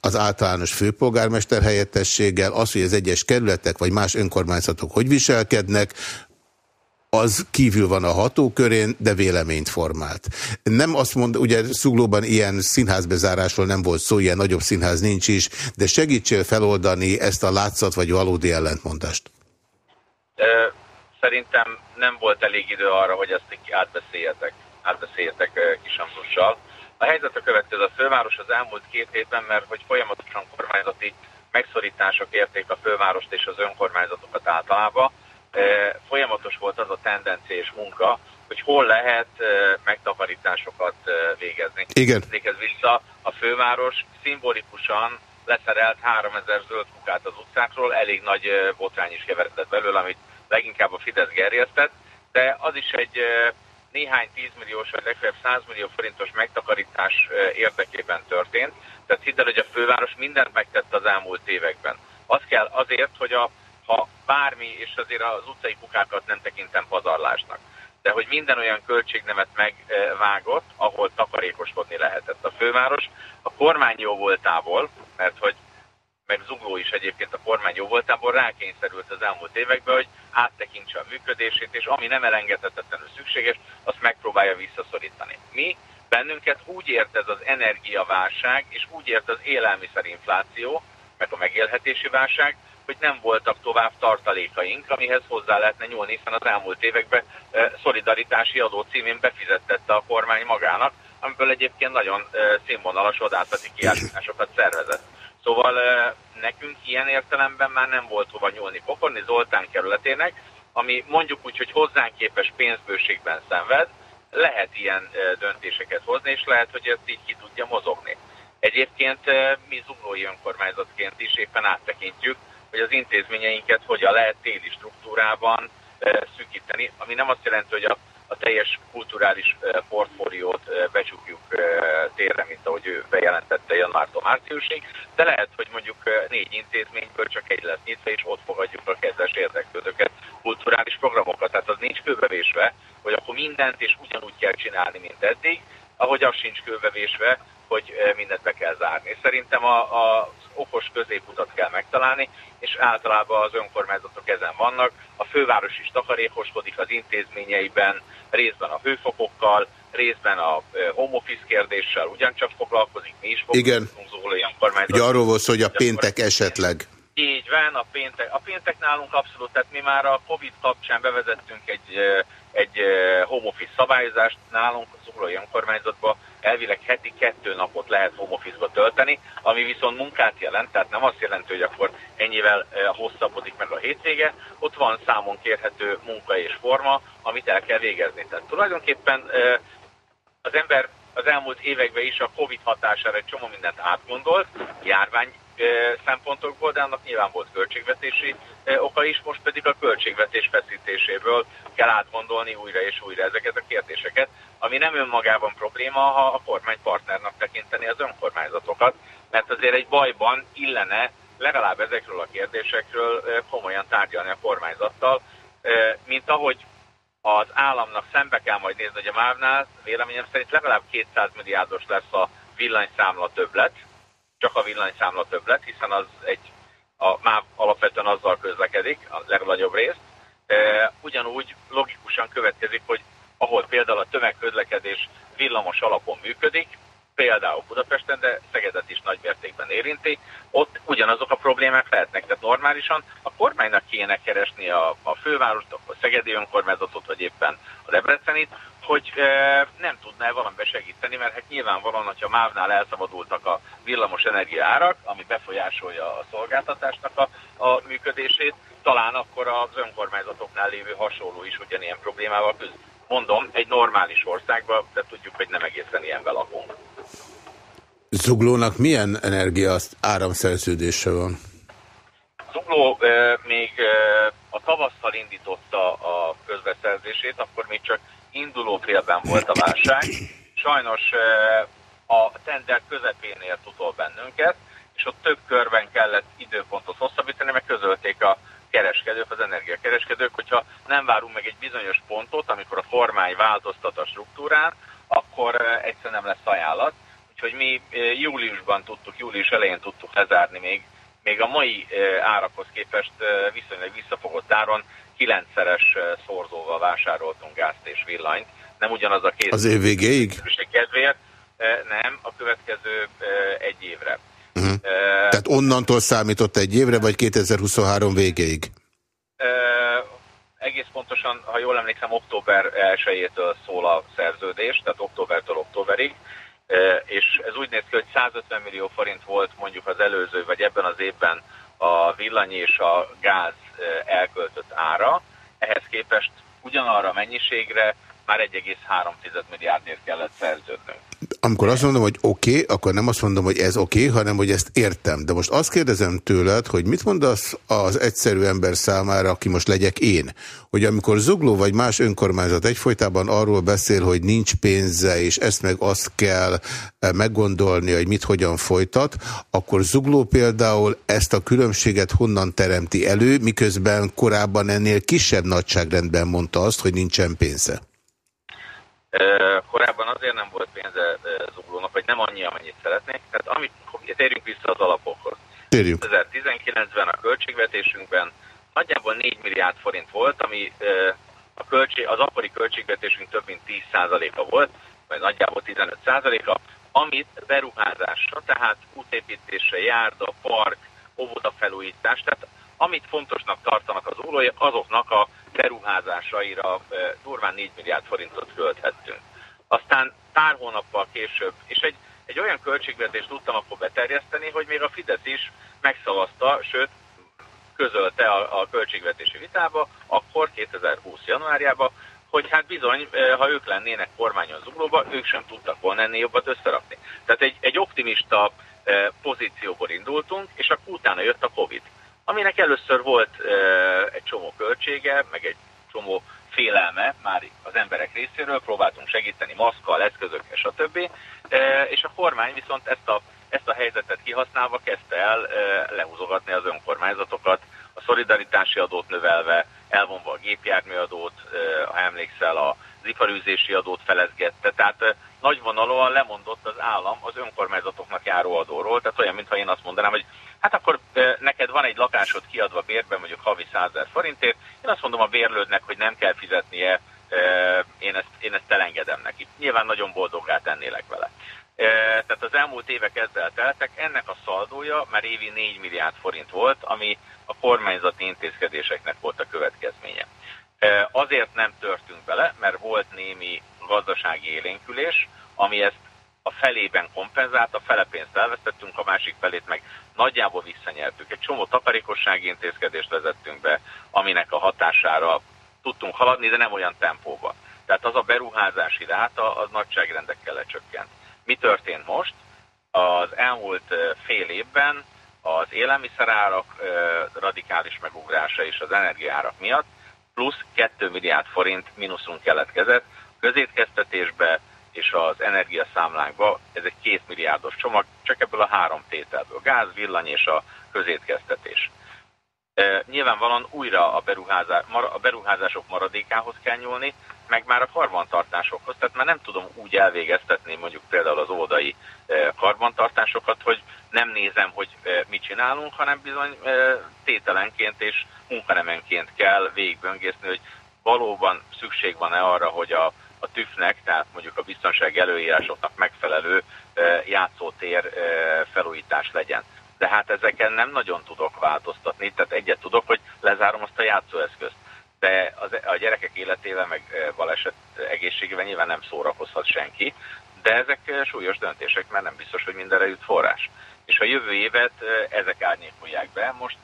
az általános főpolgármester helyettességgel, az, hogy az egyes kerületek vagy más önkormányzatok hogy viselkednek, az kívül van a hatókörén, de véleményt formált. Nem azt mond, ugye Szuglóban ilyen színházbezárásról nem volt szó, ilyen nagyobb színház nincs is, de segítsél feloldani ezt a látszat vagy valódi ellentmondást. Szerintem nem volt elég idő arra, hogy ezt átbeszéljetek, átbeszéljetek Kis Ambrussal. A helyzet a következő. A főváros az elmúlt két hétben, mert hogy folyamatosan kormányzati megszorítások érték a fővárost és az önkormányzatokat általában, folyamatos volt az a tendencia és munka, hogy hol lehet megtakarításokat végezni. Igen. Ez vissza, a főváros szimbolikusan leszerelt 3000 zöld kukát az utcákról, elég nagy botrány is keveredett belőle, amit leginkább a Fidesz gerjesztett, de az is egy néhány 10 milliós vagy legfeljebb 100 millió forintos megtakarítás érdekében történt. Tehát hidd el, hogy a főváros mindent megtett az elmúlt években. Az kell azért, hogy a, ha bármi, és azért az utcai kukákat nem tekintem pazarlásnak, de hogy minden olyan költségnemet megvágott, ahol takarékoskodni lehetett a főváros. A kormány jó voltából, mert hogy meg Zugló is egyébként a kormány jó voltából rákényszerült az elmúlt években, hogy áttekintse a működését, és ami nem elengedhetetlenül szükséges, azt megpróbálja visszaszorítani. Mi bennünket úgy ért ez az energiaválság, és úgy ért az élelmiszerinfláció, meg a megélhetési válság, hogy nem voltak tovább tartalékaink, amihez hozzá lehetne nyúlni, hiszen az elmúlt években szolidaritási adó címén befizettette a kormány magának, amiből egyébként nagyon színvonalas odászati kiállításokat szervezett. Szóval nekünk ilyen értelemben már nem volt hova nyúlni Pokorni Zoltán kerületének, ami mondjuk úgy, hogy hozzánk képes pénzbőségben szenved, lehet ilyen döntéseket hozni, és lehet, hogy ezt így ki tudja mozogni. Egyébként mi zuglói önkormányzatként is éppen áttekintjük, hogy az intézményeinket hogyan lehet téli struktúrában szűkíteni, ami nem azt jelenti, hogy a a teljes kulturális portfóliót becsukjuk térre, mint ahogy ő bejelentette januártól márciusig, de lehet, hogy mondjuk négy intézményből csak egy lesz nyitva, és ott fogadjuk a kedves érdeklődőket, kulturális programokat. Tehát az nincs kőbevésve, hogy akkor mindent és ugyanúgy kell csinálni, mint eddig, ahogy az sincs kőbevésve, hogy mindent be kell zárni. Szerintem a, a, okos középutat kell megtalálni, és általában az önkormányzatok ezen vannak. A főváros is takarékoskodik az intézményeiben, részben a hőfokokkal, részben a home office kérdéssel ugyancsak foglalkozik, mi is foglalkozunk Zólai önkormányzat. Ugye arról volt hogy a péntek esetleg. Így van, a péntek. A péntek nálunk abszolút, tehát mi már a Covid kapcsán bevezettünk egy, egy home office szabályozást nálunk, az Zuglói önkormányzatban, elvileg heti kettő napot lehet home office-ba tölteni, ami viszont munkát jelent, tehát nem azt jelenti, hogy akkor ennyivel hosszabbodik meg a hétvége, ott van számon kérhető munka és forma, amit el kell végezni. Tehát tulajdonképpen az ember az elmúlt években is a Covid hatására egy csomó mindent átgondolt, járvány szempontokból, de annak nyilván volt költségvetési oka is, most pedig a költségvetés feszítéséből kell átgondolni újra és újra ezeket a kérdéseket, ami nem önmagában probléma, ha a kormány partnernak tekinteni az önkormányzatokat, mert azért egy bajban illene legalább ezekről a kérdésekről komolyan tárgyalni a kormányzattal, mint ahogy az államnak szembe kell majd nézni, hogy a MÁV-nál véleményem szerint legalább 200 milliárdos lesz a villanyszámla többlet, csak a villanyszámla többlet, hiszen az egy, a MÁV alapvetően azzal közlekedik, a legnagyobb részt. Ugyanúgy logikusan következik, hogy ahol például a tömegközlekedés villamos alapon működik, például Budapesten, de Szegedet is nagy mértékben érinti, ott ugyanazok a problémák lehetnek. Tehát normálisan a kormánynak kéne keresni a, a fővárost, a Szegedi önkormányzatot, vagy éppen a Debrecenit, hogy e, nem tudná valamiben segíteni, mert hát nyilvánvalóan, hogyha MÁV-nál elszabadultak a villamos energia árak, ami befolyásolja a szolgáltatásnak a, a működését, talán akkor az önkormányzatoknál lévő hasonló is ugyanilyen problémával küzd. Mondom, egy normális országban, de tudjuk, hogy nem egészen ilyenben lakunk. Zuglónak milyen energia áramszerződése van? Zugló e, még e, a tavasszal indította a közbeszerzését, akkor még csak induló félben volt a válság. Sajnos a tender közepén ért utol bennünket, és ott több körben kellett időpontot hosszabbítani, meg közölték a kereskedők, az energiakereskedők, hogyha nem várunk meg egy bizonyos pontot, amikor a kormány változtat a struktúrán, akkor egyszerűen nem lesz ajánlat. Úgyhogy mi júliusban tudtuk, július elején tudtuk lezárni még, még a mai árakhoz képest viszonylag visszafogott áron kilencszeres szorzóval vásároltunk gázt és villanyt. Nem ugyanaz a két... Az év végéig? Kedvéért, nem, a következő egy évre. Uh -huh. Tehát onnantól számított egy évre, vagy 2023 végéig? egész pontosan, ha jól emlékszem, október 1-től szól a szerződés, tehát októbertől októberig, és ez úgy néz ki, hogy 150 millió forint volt mondjuk az előző, vagy ebben az évben a villany és a gáz elköltött ára, ehhez képest ugyanarra mennyiségre már 1,3 milliárdért kellett szerződnünk. Amikor azt mondom, hogy oké, okay, akkor nem azt mondom, hogy ez oké, okay, hanem, hogy ezt értem. De most azt kérdezem tőled, hogy mit mondasz az egyszerű ember számára, aki most legyek én? Hogy amikor Zugló vagy más önkormányzat egyfolytában arról beszél, hogy nincs pénze, és ezt meg azt kell eh, meggondolni, hogy mit hogyan folytat, akkor Zugló például ezt a különbséget honnan teremti elő, miközben korábban ennél kisebb nagyságrendben mondta azt, hogy nincsen pénze? Korábban azért nem volt pénze zuglónak, vagy nem annyi, amennyit szeretnék. Tehát amit, térjünk vissza az alapokhoz. Térjünk. 2019-ben a költségvetésünkben nagyjából 4 milliárd forint volt, ami a költség, az akkori költségvetésünk több mint 10%-a volt, vagy nagyjából 15%-a, amit beruházásra, tehát útépítésre, járda, park, óvodafelújítás, tehát amit fontosnak tartanak az ólói, azoknak a beruházásaira durván 4 milliárd forintot költhettünk. Aztán pár hónappal később, és egy, egy olyan költségvetést tudtam akkor beterjeszteni, hogy még a Fidesz is megszavazta, sőt, közölte a, a költségvetési vitába, akkor 2020. januárjában, hogy hát bizony, ha ők lennének kormányon zuglóba, ők sem tudtak volna ennél jobbat összerakni. Tehát egy, egy optimista pozícióból indultunk, és akkor utána jött a Covid aminek először volt egy csomó költsége, meg egy csomó félelme már az emberek részéről, próbáltunk segíteni maszkkal, eszközökkel, stb. És a kormány viszont ezt a, ezt a helyzetet kihasználva kezdte el lehúzogatni az önkormányzatokat, a szolidaritási adót növelve, elvonva a gépjárműadót, ha emlékszel, az iparűzési adót felezgette. Tehát nagyvonalúan lemondott az állam az önkormányzatoknak járó adóról, tehát olyan, mintha én azt mondanám, hogy hát akkor neked van egy lakásod kiadva bérben, mondjuk havi 100 forintért, én azt mondom a bérlődnek, hogy nem kell fizetnie, én ezt, én ezt elengedem neki. Nyilván nagyon boldoggá tennélek vele. Tehát az elmúlt évek ezzel teltek, ennek a szaldója már évi 4 milliárd forint volt, ami a kormányzati intézkedéseknek volt a következménye. Azért nem törtünk bele, mert volt némi gazdasági élénkülés, ami ezt a felében kompenzált, a fele pénzt elvesztettünk, a másik felét meg nagyjából visszanyertük. Egy csomó takarékossági intézkedést vezettünk be, aminek a hatására tudtunk haladni, de nem olyan tempóban. Tehát az a beruházási ráta, az nagyságrendekkel lecsökkent. Mi történt most? Az elmúlt fél évben az élelmiszerárak radikális megugrása és az energiárak miatt plusz 2 milliárd forint mínuszunk keletkezett, közétkeztetésbe és az energiaszámlánkba, ez egy két milliárdos csomag, csak ebből a három tételből, gáz, villany és a közétkeztetés. E, nyilvánvalóan újra a, beruházás, a beruházások maradékához kell nyúlni, meg már a karbantartásokhoz, tehát már nem tudom úgy elvégeztetni mondjuk például az oldai karbantartásokat, hogy nem nézem, hogy mit csinálunk, hanem bizony tételenként és munkanemenként kell végigböngészni, hogy valóban szükség van-e arra, hogy a a TÜV-nek, tehát mondjuk a biztonsági előírásoknak megfelelő játszótér felújítás legyen. De hát ezeken nem nagyon tudok változtatni, tehát egyet tudok, hogy lezárom azt a játszóeszközt. De az, a gyerekek életével, meg baleset egészségével nyilván nem szórakozhat senki, de ezek súlyos döntések, mert nem biztos, hogy mindenre jut forrás. És a jövő évet ezek árnyékolják be. Most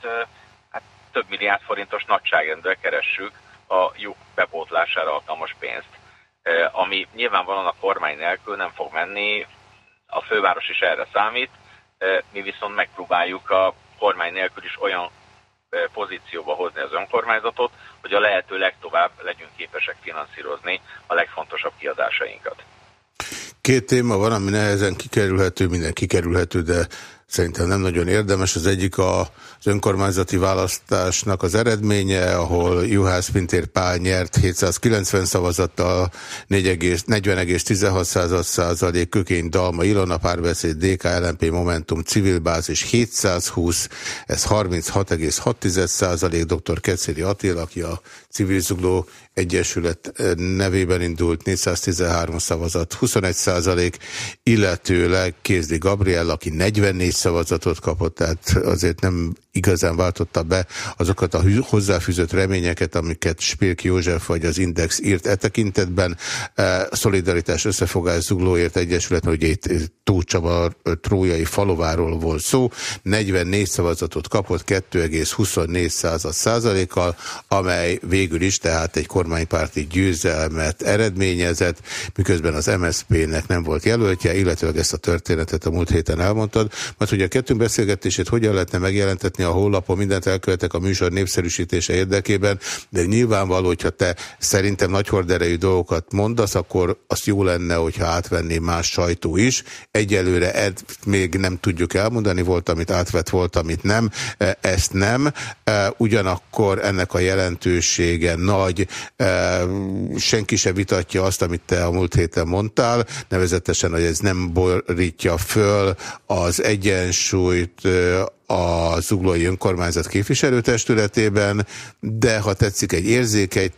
hát több milliárd forintos nagyságrendben keressük a lyuk bepótlására alkalmas pénzt ami nyilvánvalóan a kormány nélkül nem fog menni, a főváros is erre számít, mi viszont megpróbáljuk a kormány nélkül is olyan pozícióba hozni az önkormányzatot, hogy a lehető legtovább legyünk képesek finanszírozni a legfontosabb kiadásainkat. Két téma van, ami nehezen kikerülhető, minden kikerülhető, de Szerintem nem nagyon érdemes. Az egyik a, az önkormányzati választásnak az eredménye, ahol Juhász Pintér Pál nyert 790 szavazattal 40,16 százalék, Kökény Dalma, Ilona Párbeszéd, DK, LNP, Momentum, Civilbázis 720, ez 36,6 százalék, dr. Kecéri Attila, aki a Civil Zugló Egyesület eh, nevében indult 413 szavazat, 21 százalék, illetőleg Kézdi Gabriel, aki 44 szavazatot kapott, tehát azért nem igazán váltotta be azokat a hozzáfűzött reményeket, amiket Spirk József vagy az Index írt e tekintetben. E, Szolidaritás Összefogás Zuglóért Egyesület, hogy itt Tócsaba trójai falováról volt szó, 44 szavazatot kapott 2,24 százalékkal, amely végül is tehát egy kormánypárti győzelmet eredményezett, miközben az MSZP-nek nem volt jelöltje, illetve ezt a történetet a múlt héten elmondtad, mert hogy a kettőnk beszélgetését hogyan lehetne megjelentetni a honlapon, mindent elkövetek a műsor népszerűsítése érdekében, de nyilvánvaló, hogyha te szerintem nagy horderejű dolgokat mondasz, akkor azt jó lenne, hogyha átvenné más sajtó is. Egyelőre ezt még nem tudjuk elmondani, volt, amit átvett, volt, amit nem. E, ezt nem. E, ugyanakkor ennek a jelentősége nagy. E, senki se vitatja azt, amit te a múlt héten mondtál, nevezetesen, hogy ez nem borítja föl az egyensúlyt a Zuglói Önkormányzat képviselőtestületében, de ha tetszik egy érzékeny,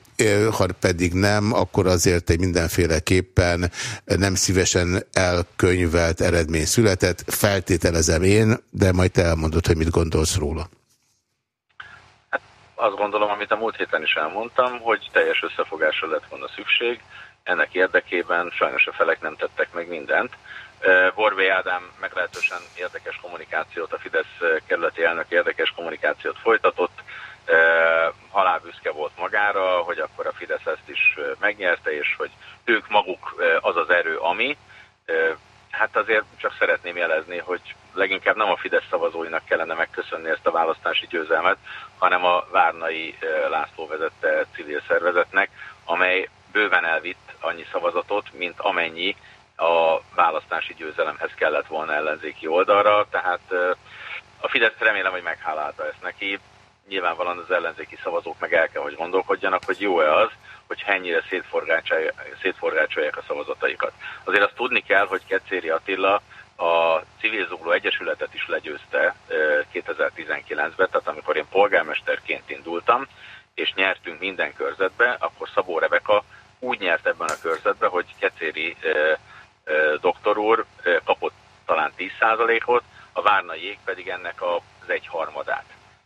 ha pedig nem, akkor azért egy mindenféleképpen nem szívesen elkönyvelt eredmény született. Feltételezem én, de majd te elmondod, hogy mit gondolsz róla. Hát azt gondolom, amit a múlt héten is elmondtam, hogy teljes összefogásra lett volna szükség. Ennek érdekében sajnos a felek nem tettek meg mindent. Borbé Ádám meglehetősen érdekes kommunikációt, a Fidesz kerületi elnök érdekes kommunikációt folytatott, halálbüszke volt magára, hogy akkor a Fidesz ezt is megnyerte, és hogy ők maguk az az erő, ami. Hát azért csak szeretném jelezni, hogy leginkább nem a Fidesz szavazóinak kellene megköszönni ezt a választási győzelmet, hanem a Várnai László vezette civil szervezetnek, amely bőven elvitt annyi szavazatot, mint amennyi a választási győzelemhez kellett volna ellenzéki oldalra, tehát a Fidesz remélem, hogy meghálálta ezt neki. Nyilvánvalóan az ellenzéki szavazók meg el kell, hogy gondolkodjanak, hogy jó-e az, hogy ennyire szétforgácsolják a szavazataikat. Azért azt tudni kell, hogy Kecéri Attila a Civil Zugló Egyesületet is legyőzte 2019-ben, tehát amikor én polgármesterként indultam, és nyertünk minden körzetbe, akkor Szabó Rebeka úgy nyert ebben a körzetben, hogy Kecéri doktor úr kapott talán 10%-ot, a várnaiék pedig ennek az egyharmadát.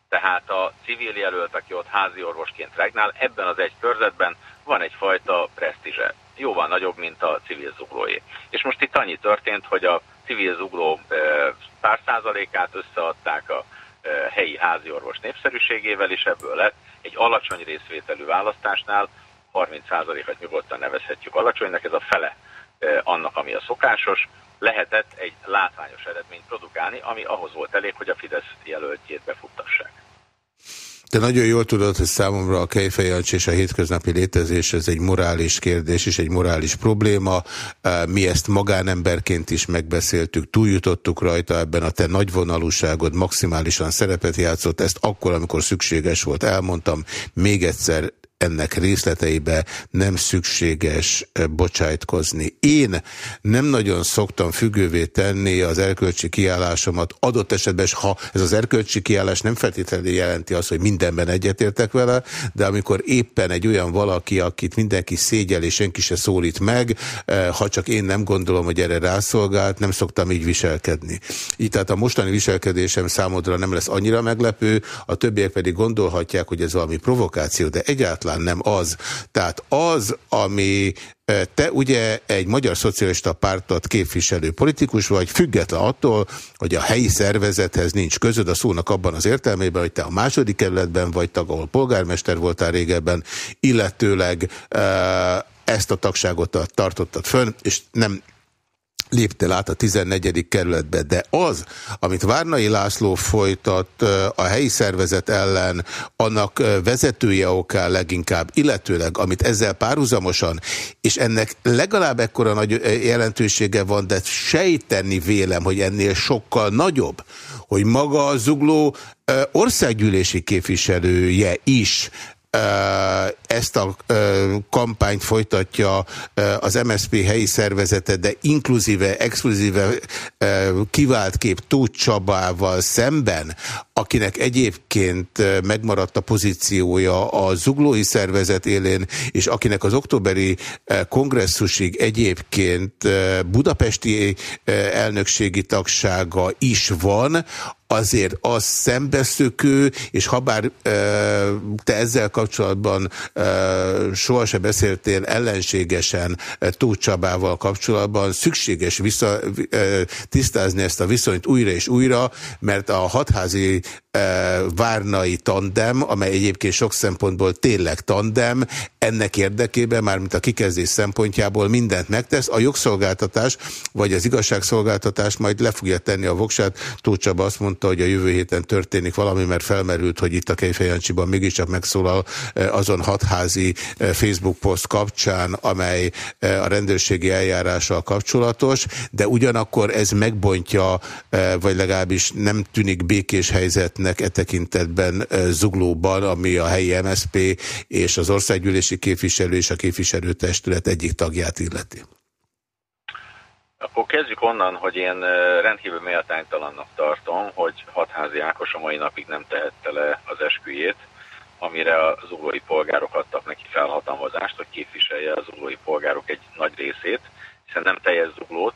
Tehát a civil jelölt, aki ott házi orvosként regnál, ebben az egy körzetben van egyfajta presztízse. Jóval nagyobb, mint a civil zuglóé. És most itt annyi történt, hogy a civil zugló pár százalékát összeadták a helyi házi orvos népszerűségével, és ebből lett egy alacsony részvételű választásnál, 30%-at nyugodtan nevezhetjük alacsonynak, ez a fele annak, ami a szokásos, lehetett egy látványos eredményt produkálni, ami ahhoz volt elég, hogy a Fidesz jelöltjét befuttassák. Te nagyon jól tudod, hogy számomra a kejfejancs és a hétköznapi létezés ez egy morális kérdés és egy morális probléma. Mi ezt magánemberként is megbeszéltük, túljutottuk rajta ebben a te nagyvonalúságod maximálisan szerepet játszott. Ezt akkor, amikor szükséges volt, elmondtam. Még egyszer ennek részleteibe nem szükséges bocsájtkozni. Én nem nagyon szoktam függővé tenni az erkölcsi kiállásomat adott esetben, ha ez az erkölcsi kiállás nem feltétlenül jelenti azt, hogy mindenben egyetértek vele, de amikor éppen egy olyan valaki, akit mindenki szégyel és senki se szólít meg, ha csak én nem gondolom, hogy erre rászolgált, nem szoktam így viselkedni. Így tehát a mostani viselkedésem számodra nem lesz annyira meglepő, a többiek pedig gondolhatják, hogy ez valami provokáció, de egyáltalán egyáltalán nem az. Tehát az, ami e, te ugye egy magyar szocialista pártot képviselő politikus vagy, független attól, hogy a helyi szervezethez nincs közöd a szónak abban az értelmében, hogy te a második kerületben vagy tag, ahol polgármester voltál régebben, illetőleg e, ezt a tagságot tartottad fönn, és nem léptél át a 14. kerületbe, de az, amit Várnai László folytat a helyi szervezet ellen, annak vezetője okán leginkább, illetőleg, amit ezzel párhuzamosan, és ennek legalább ekkora nagy jelentősége van, de sejteni vélem, hogy ennél sokkal nagyobb, hogy maga a zugló országgyűlési képviselője is ezt a kampányt folytatja az MSZP helyi szervezete, de inkluzíve, exkluzíve kivált kép Tóth Csabával szemben, akinek egyébként megmaradt a pozíciója a zuglói szervezet élén, és akinek az októberi kongresszusig egyébként budapesti elnökségi tagsága is van, azért az szembeszökő, és ha bár te ezzel kapcsolatban sohasem beszéltél ellenségesen Tóth Csabával kapcsolatban, szükséges vissza, tisztázni ezt a viszonyt újra és újra, mert a hatházi várnai tandem, amely egyébként sok szempontból tényleg tandem, ennek érdekében, mármint a kikezdés szempontjából mindent megtesz. A jogszolgáltatás, vagy az igazságszolgáltatás majd le fogja tenni a voksát. Tóth Csaba azt mondta, hogy a jövő héten történik valami, mert felmerült, hogy itt a Kejfejancsiban mégiscsak megszólal azon hatházi Facebook poszt kapcsán, amely a rendőrségi eljárással kapcsolatos, de ugyanakkor ez megbontja, vagy legalábbis nem tűnik békés helyzetnek e tekintetben Zuglóban, ami a helyi MSP és az országgyűlési képviselő és a képviselőtestület egyik tagját illeti. Akkor kezdjük onnan, hogy én rendkívül méltánytalannak tartom, hogy hatházi Ákos a mai napig nem tehette le az esküjét, amire az zuglói polgárok adtak neki felhatalmazást, hogy képviselje az zuglói polgárok egy nagy részét, hiszen nem teljes zuglót,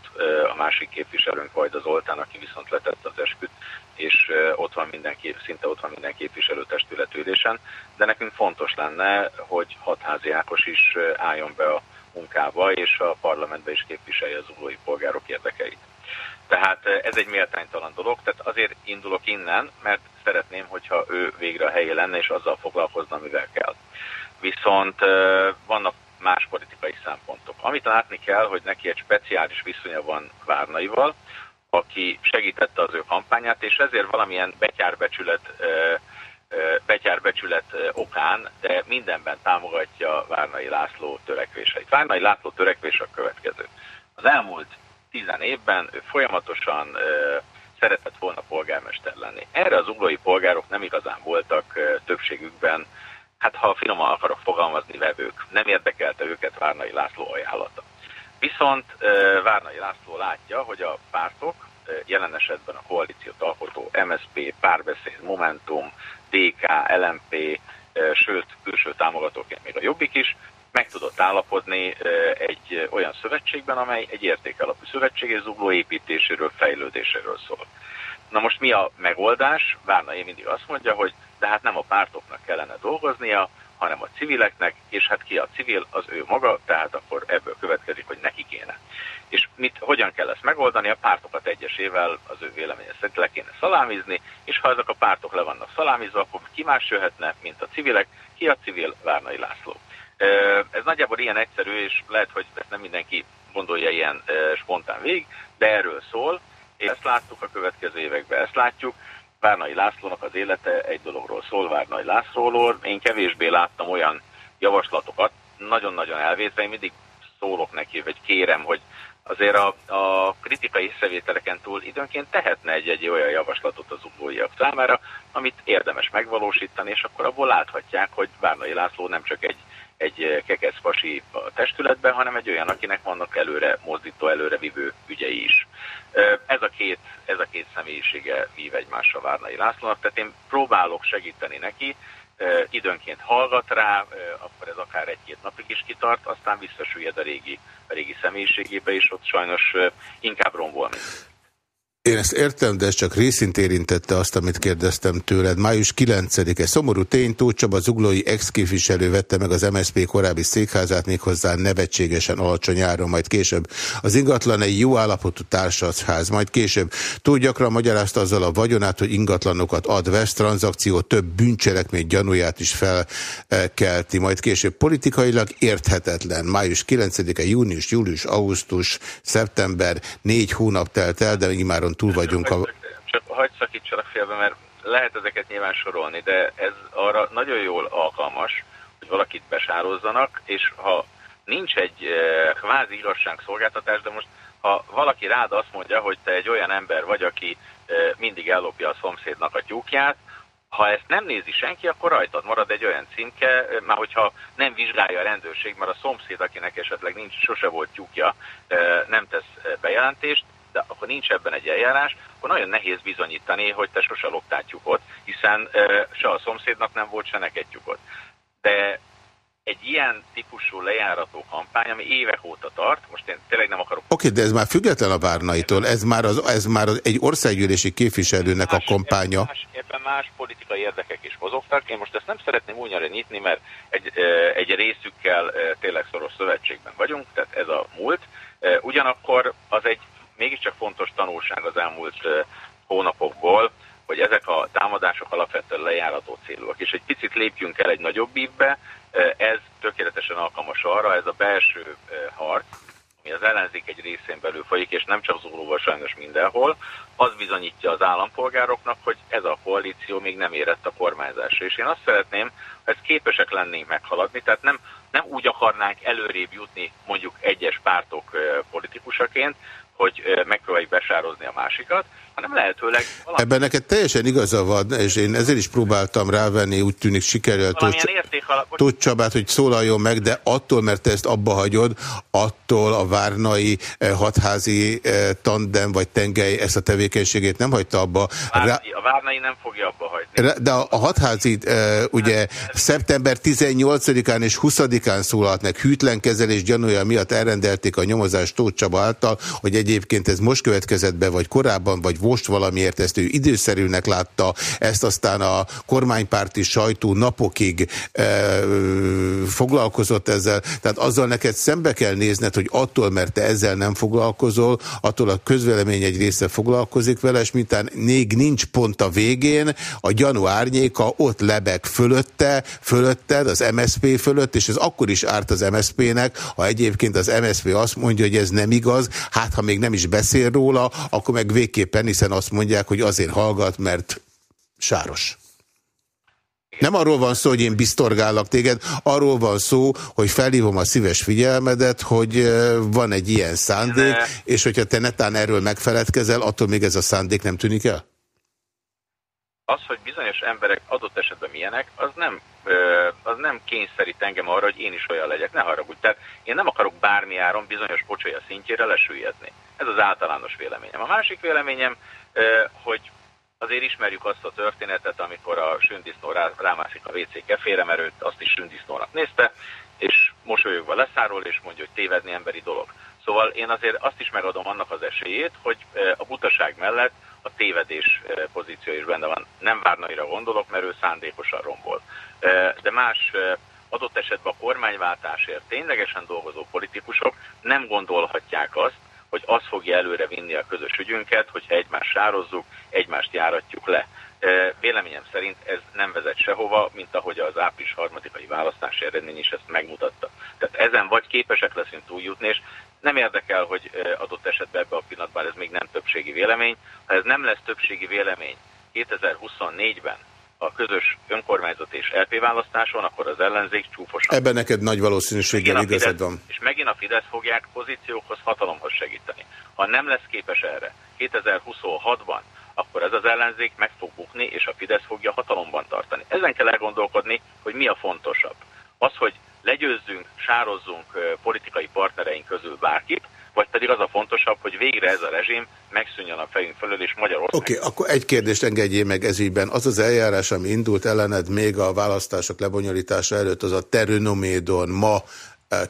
a másik képviselőnk Vajda Zoltán, aki viszont letett az esküt, és ott van minden, szinte ott van minden képviselőtestület ülésen, de nekünk fontos lenne, hogy hatházi Ákos is álljon be a munkába, és a parlamentbe is képviselje az zuglói polgárok érdekeit. Tehát ez egy méltánytalan dolog, tehát azért indulok innen, mert szeretném, hogyha ő végre a helye lenne, és azzal foglalkozna, mivel kell. Viszont vannak más politikai szempontok. Amit látni kell, hogy neki egy speciális viszonya van Várnaival, aki segítette az ő kampányát, és ezért valamilyen betyárbecsület, betyárbecsület okán, de mindenben támogatja Várnai László törekvéseit. Várnai László törekvés a következő. Az elmúlt tizen évben ő folyamatosan szeretett volna polgármester lenni. Erre az uglói polgárok nem igazán voltak többségükben, hát ha finoman akarok fogalmazni, vevők. Nem érdekelte őket Várnai László ajánlata. Viszont Várnai László látja, hogy a pártok, jelen esetben a koalíciót alkotó MSP, Párbeszéd, Momentum, DK, LMP, sőt, külső támogatóként még a Jobbik is, meg tudott állapodni egy olyan szövetségben, amely egy értékalapú szövetség és zugló építéséről, fejlődéséről szól. Na most mi a megoldás? Várnai mindig azt mondja, hogy de hát nem a pártoknak kellene dolgoznia, hanem a civileknek, és hát ki a civil, az ő maga, tehát akkor ebből következik, hogy neki kéne. És mit, hogyan kell ezt megoldani? A pártokat egyesével az ő véleménye szerint le kéne szalámizni, és ha ezek a pártok le vannak szalámizva, akkor ki más jöhetne, mint a civilek, ki a civil Várnai László. Ez nagyjából ilyen egyszerű, és lehet, hogy ezt nem mindenki gondolja ilyen spontán végig, de erről szól, és ezt láttuk a következő években, ezt látjuk, Várnai Lászlónak az élete egy dologról szól, Várnai Lászlóról. Én kevésbé láttam olyan javaslatokat, nagyon-nagyon elvétve, én mindig szólok neki, vagy kérem, hogy azért a, a kritikai észrevételeken túl időnként tehetne egy-egy olyan javaslatot az uglóiak számára, amit érdemes megvalósítani, és akkor abból láthatják, hogy Várnai László nem csak egy, egy kekeszpasi testületben, hanem egy olyan, akinek vannak előre mozdító, előre vívő ügyei is. Ez a két, ez a két személyisége vív egymásra Várnai Lászlónak, tehát én próbálok segíteni neki, időnként hallgat rá, akkor ez akár egy-két napig is kitart, aztán visszasüllyed a régi, a régi személyiségébe, és ott sajnos inkább rombol, mint Én ezt értem, de ez csak részint érintette azt, amit kérdeztem tőled. Május 9-e szomorú tény, Tóth Csaba zuglói ex-képviselő vette meg az MSZP korábbi székházát méghozzá nevetségesen alacsony áron, majd később az ingatlan egy jó állapotú társasház, majd később túl gyakran magyarázta azzal a vagyonát, hogy ingatlanokat ad, vesz tranzakció, több bűncselekmény gyanúját is felkelti, majd később politikailag érthetetlen. Május 9-e, június, július, augusztus, szeptember, négy hónap telt el, de már túl vagyunk. A... Csak hagyd szakítsanak félbe, mert lehet ezeket nyilván sorolni, de ez arra nagyon jól alkalmas, hogy valakit besározzanak, és ha nincs egy e, kvázi igazságszolgáltatás, de most ha valaki rád azt mondja, hogy te egy olyan ember vagy, aki e, mindig ellopja a szomszédnak a tyúkját, ha ezt nem nézi senki, akkor rajtad marad egy olyan címke, eh, már hogyha nem vizsgálja a rendőrség, mert a szomszéd, akinek esetleg nincs, sose volt tyúkja, nem tesz bejelentést, de akkor nincs ebben egy eljárás, akkor nagyon nehéz bizonyítani, hogy te sose loptál tyúkot, hiszen se a szomszédnak nem volt, se neked tyúkot. De egy ilyen típusú lejárató kampány, ami évek óta tart, most én tényleg nem akarok... Oké, okay, de ez már független a Várnaitól, ez már, az, ez már az egy országgyűlési képviselőnek más, a kampánya. Ebben más, ebben más politikai érdekek is mozogtak. Én most ezt nem szeretném újra nyitni, mert egy, egy részükkel tényleg szoros szövetségben vagyunk, tehát ez a múlt. Ugyanakkor az egy mégiscsak fontos tanulság az elmúlt hónapokból, hogy ezek a támadások alapvetően lejárató célúak. És egy picit lépjünk el egy nagyobb ívbe, ez tökéletesen alkalmas arra, ez a belső harc, ami az ellenzék egy részén belül folyik, és nem csak Zuglóval sajnos mindenhol, az bizonyítja az állampolgároknak, hogy ez a koalíció még nem érett a kormányzásra. És én azt szeretném, ha ezt képesek lennénk meghaladni, tehát nem, nem úgy akarnánk előrébb jutni mondjuk egyes pártok politikusaként, hogy megpróbáljuk besározni a másikat, hanem lehetőleg... Valami... Ebben neked teljesen igaza van, és én ezért is próbáltam rávenni, úgy tűnik sikerült Tóth Csabát, hogy szólaljon meg, de attól, mert te ezt abba hagyod, attól a várnai hatházi tandem vagy tengely ezt a tevékenységét nem hagyta abba. A várnai, a várnai nem fogja abba hagyni. De a, hatházi ugye nem, szeptember 18-án és 20-án szólalt meg hűtlen kezelés gyanúja miatt elrendelték a nyomozást Tóth Csaba által, hogy egy egyébként ez most következett be, vagy korábban, vagy most valamiért ezt ő időszerűnek látta, ezt aztán a kormánypárti sajtó napokig e, foglalkozott ezzel, tehát azzal neked szembe kell nézned, hogy attól, mert te ezzel nem foglalkozol, attól a közvélemény egy része foglalkozik vele, és mintán még nincs pont a végén, a gyanú árnyéka ott lebeg fölötte, fölötted, az MSP fölött, és ez akkor is árt az MSP-nek, ha egyébként az MSP azt mondja, hogy ez nem igaz, hát ha még nem is beszél róla, akkor meg végképpen, hiszen azt mondják, hogy azért hallgat, mert sáros. Nem arról van szó, hogy én biztorgálok téged, arról van szó, hogy felhívom a szíves figyelmedet, hogy van egy ilyen szándék, De... és hogyha te netán erről megfeledkezel, attól még ez a szándék nem tűnik el? Az, hogy bizonyos emberek adott esetben milyenek, az nem az nem kényszerít engem arra, hogy én is olyan legyek, ne haragudj. Tehát én nem akarok bármi áron bizonyos pocsolya szintjére lesüllyedni. Ez az általános véleményem. A másik véleményem, hogy azért ismerjük azt a történetet, amikor a sündisznó rámászik a WC kefére, mert őt azt is sündisznónak nézte, és mosolyogva leszáról, és mondja, hogy tévedni emberi dolog. Szóval én azért azt is megadom annak az esélyét, hogy a butaság mellett a tévedés pozíció is benne van. Nem Várnaira gondolok, mert ő szándékosan rombol. De más adott esetben a kormányváltásért ténylegesen dolgozó politikusok nem gondolhatják azt, hogy az fogja előre vinni a közös ügyünket, hogyha egymást sározzuk, egymást járatjuk le. Véleményem szerint ez nem vezet sehova, mint ahogy az április harmadikai választási eredmény is ezt megmutatta. Tehát ezen vagy képesek leszünk túljutni, és nem érdekel, hogy adott esetben ebben a pillanatban ez még nem többségi vélemény. Ha ez nem lesz többségi vélemény 2024-ben, a közös önkormányzat és LP választáson, akkor az ellenzék csúfosan. Ebben neked nagy valószínűséggel igazad van. És megint a Fidesz fogják pozíciókhoz, hatalomhoz segíteni. Ha nem lesz képes erre 2026-ban, akkor ez az ellenzék meg fog bukni, és a Fidesz fogja hatalomban tartani. Ezen kell elgondolkodni, hogy mi a fontosabb. Az, hogy legyőzzünk, sározzunk politikai partnereink közül bárkit, vagy pedig az a fontosabb, hogy végre ez a rezsim megszűnjön a fejünk fölül, és Magyarország... Oké, okay, akkor egy kérdést engedjél meg ezügyben. Az az eljárás, ami indult ellened még a választások lebonyolítása előtt, az a Terünomédon ma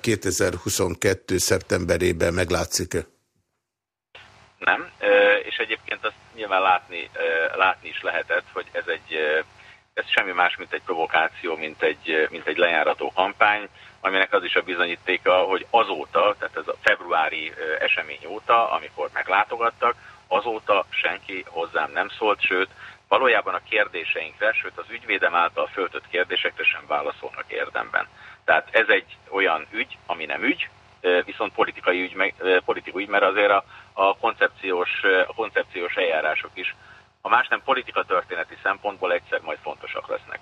2022. szeptemberében meglátszik-e? Nem, és egyébként azt nyilván látni, látni is lehetett, hogy ez egy ez semmi más, mint egy provokáció, mint egy, mint egy lejárató kampány, aminek az is a bizonyítéka, hogy azóta, tehát ez a februári esemény óta, amikor meglátogattak, azóta senki hozzám nem szólt, sőt, valójában a kérdéseinkre, sőt az ügyvédem által föltött kérdésekre sem válaszolnak érdemben. Tehát ez egy olyan ügy, ami nem ügy, viszont politikai ügy, politikai ügy mert azért a, a, koncepciós, a koncepciós eljárások is, a más nem politika történeti szempontból egyszer majd fontosak lesznek.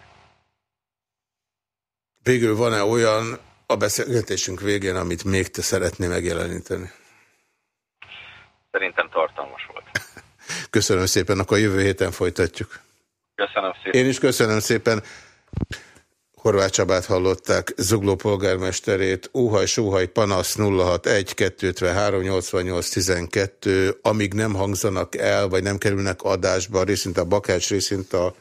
Végül van-e olyan a beszélgetésünk végén, amit még te szeretné megjeleníteni? Szerintem tartalmas volt. Köszönöm szépen, akkor jövő héten folytatjuk. Köszönöm szépen. Én is köszönöm szépen. Horváth Csabát hallották, Zugló polgármesterét, óhaj, sóhaj, panasz 061 253 88 12, amíg nem hangzanak el, vagy nem kerülnek adásba, részint a Bakács, részint a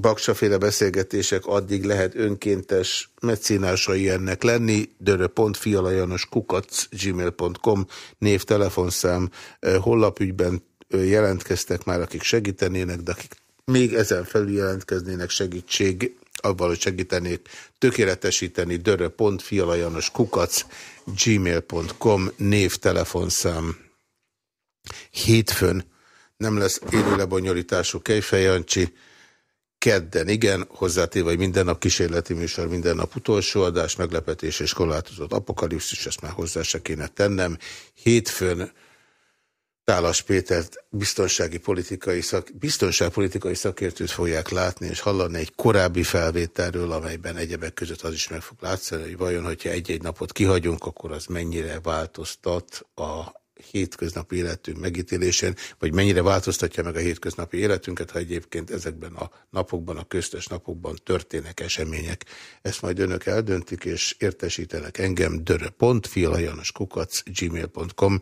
baksaféle beszélgetések, addig lehet önkéntes meccénásai ennek lenni, dörö.fialajanos kukac gmail.com név, telefonszám, hollapügyben jelentkeztek már, akik segítenének, de akik még ezen felül jelentkeznének segítség abban, hogy segítenék tökéletesíteni dörö.fialajanos kukac gmail.com név, telefonszám. Hétfőn nem lesz élő lebonyolítású Kejfejancsi, kedden igen, hozzátéve, hogy minden nap kísérleti műsor, minden nap utolsó adás, meglepetés és korlátozott apokalipszis, ezt már hozzá se kéne tennem. Hétfőn Tálas Pétert biztonsági politikai szak, biztonságpolitikai szakértőt fogják látni, és hallani egy korábbi felvételről, amelyben egyebek között az is meg fog látszani, hogy vajon, hogyha egy-egy napot kihagyunk, akkor az mennyire változtat a hétköznapi életünk megítélésén, vagy mennyire változtatja meg a hétköznapi életünket, ha egyébként ezekben a napokban, a köztes napokban történnek események. Ezt majd önök eldöntik, és értesítenek engem dörö.fialajanoskukac gmail.com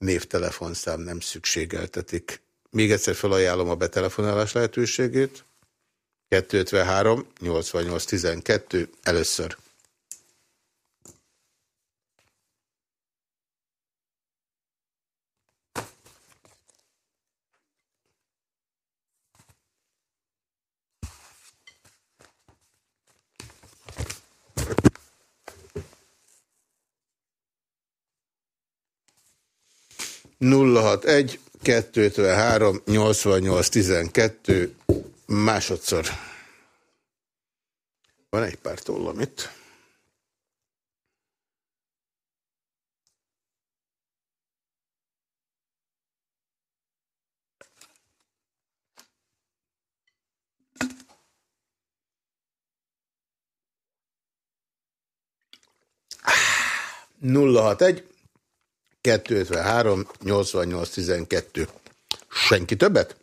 névtelefonszám nem szükségeltetik. Még egyszer felajánlom a betelefonálás lehetőségét. 253 88 12 először. 061 253 88 12 másodszor. Van egy pár tollam itt. Nulla hat egy 253 88 12. Senki többet?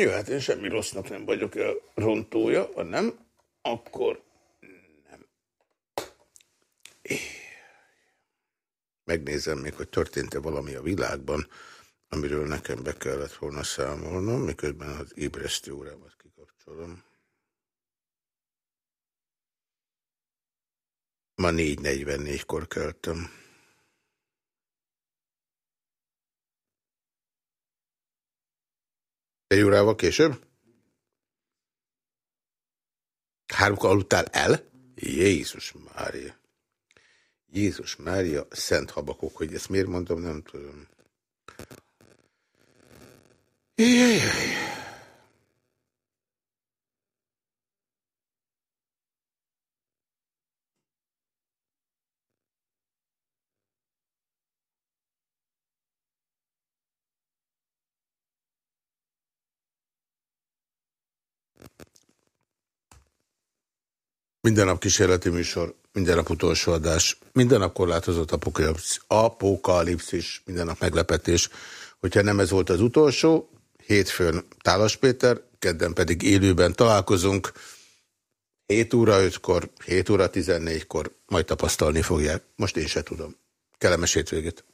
Jó, hát én semmi rossznak nem vagyok a rontója, ha nem, akkor nem. Megnézem még, hogy történt-e valami a világban, amiről nekem be kellett volna számolnom, miközben az ébresztő órámat kapcsolom. Ma 4.44-kor keltem. Egy órával később? Háromkor aludtál el? Jézus Mária. Jézus Mária, szent habakok, hogy ezt miért mondom, nem tudom. Jajjaj. Minden nap kísérleti műsor, minden nap utolsó adás, minden nap korlátozott apokalipszis, minden nap meglepetés. Hogyha nem ez volt az utolsó, hétfőn Tálas Péter, kedden pedig élőben találkozunk, 7 óra 5-kor, 7 óra 14-kor, majd tapasztalni fogják. Most én se tudom. Kellemes hétvégét!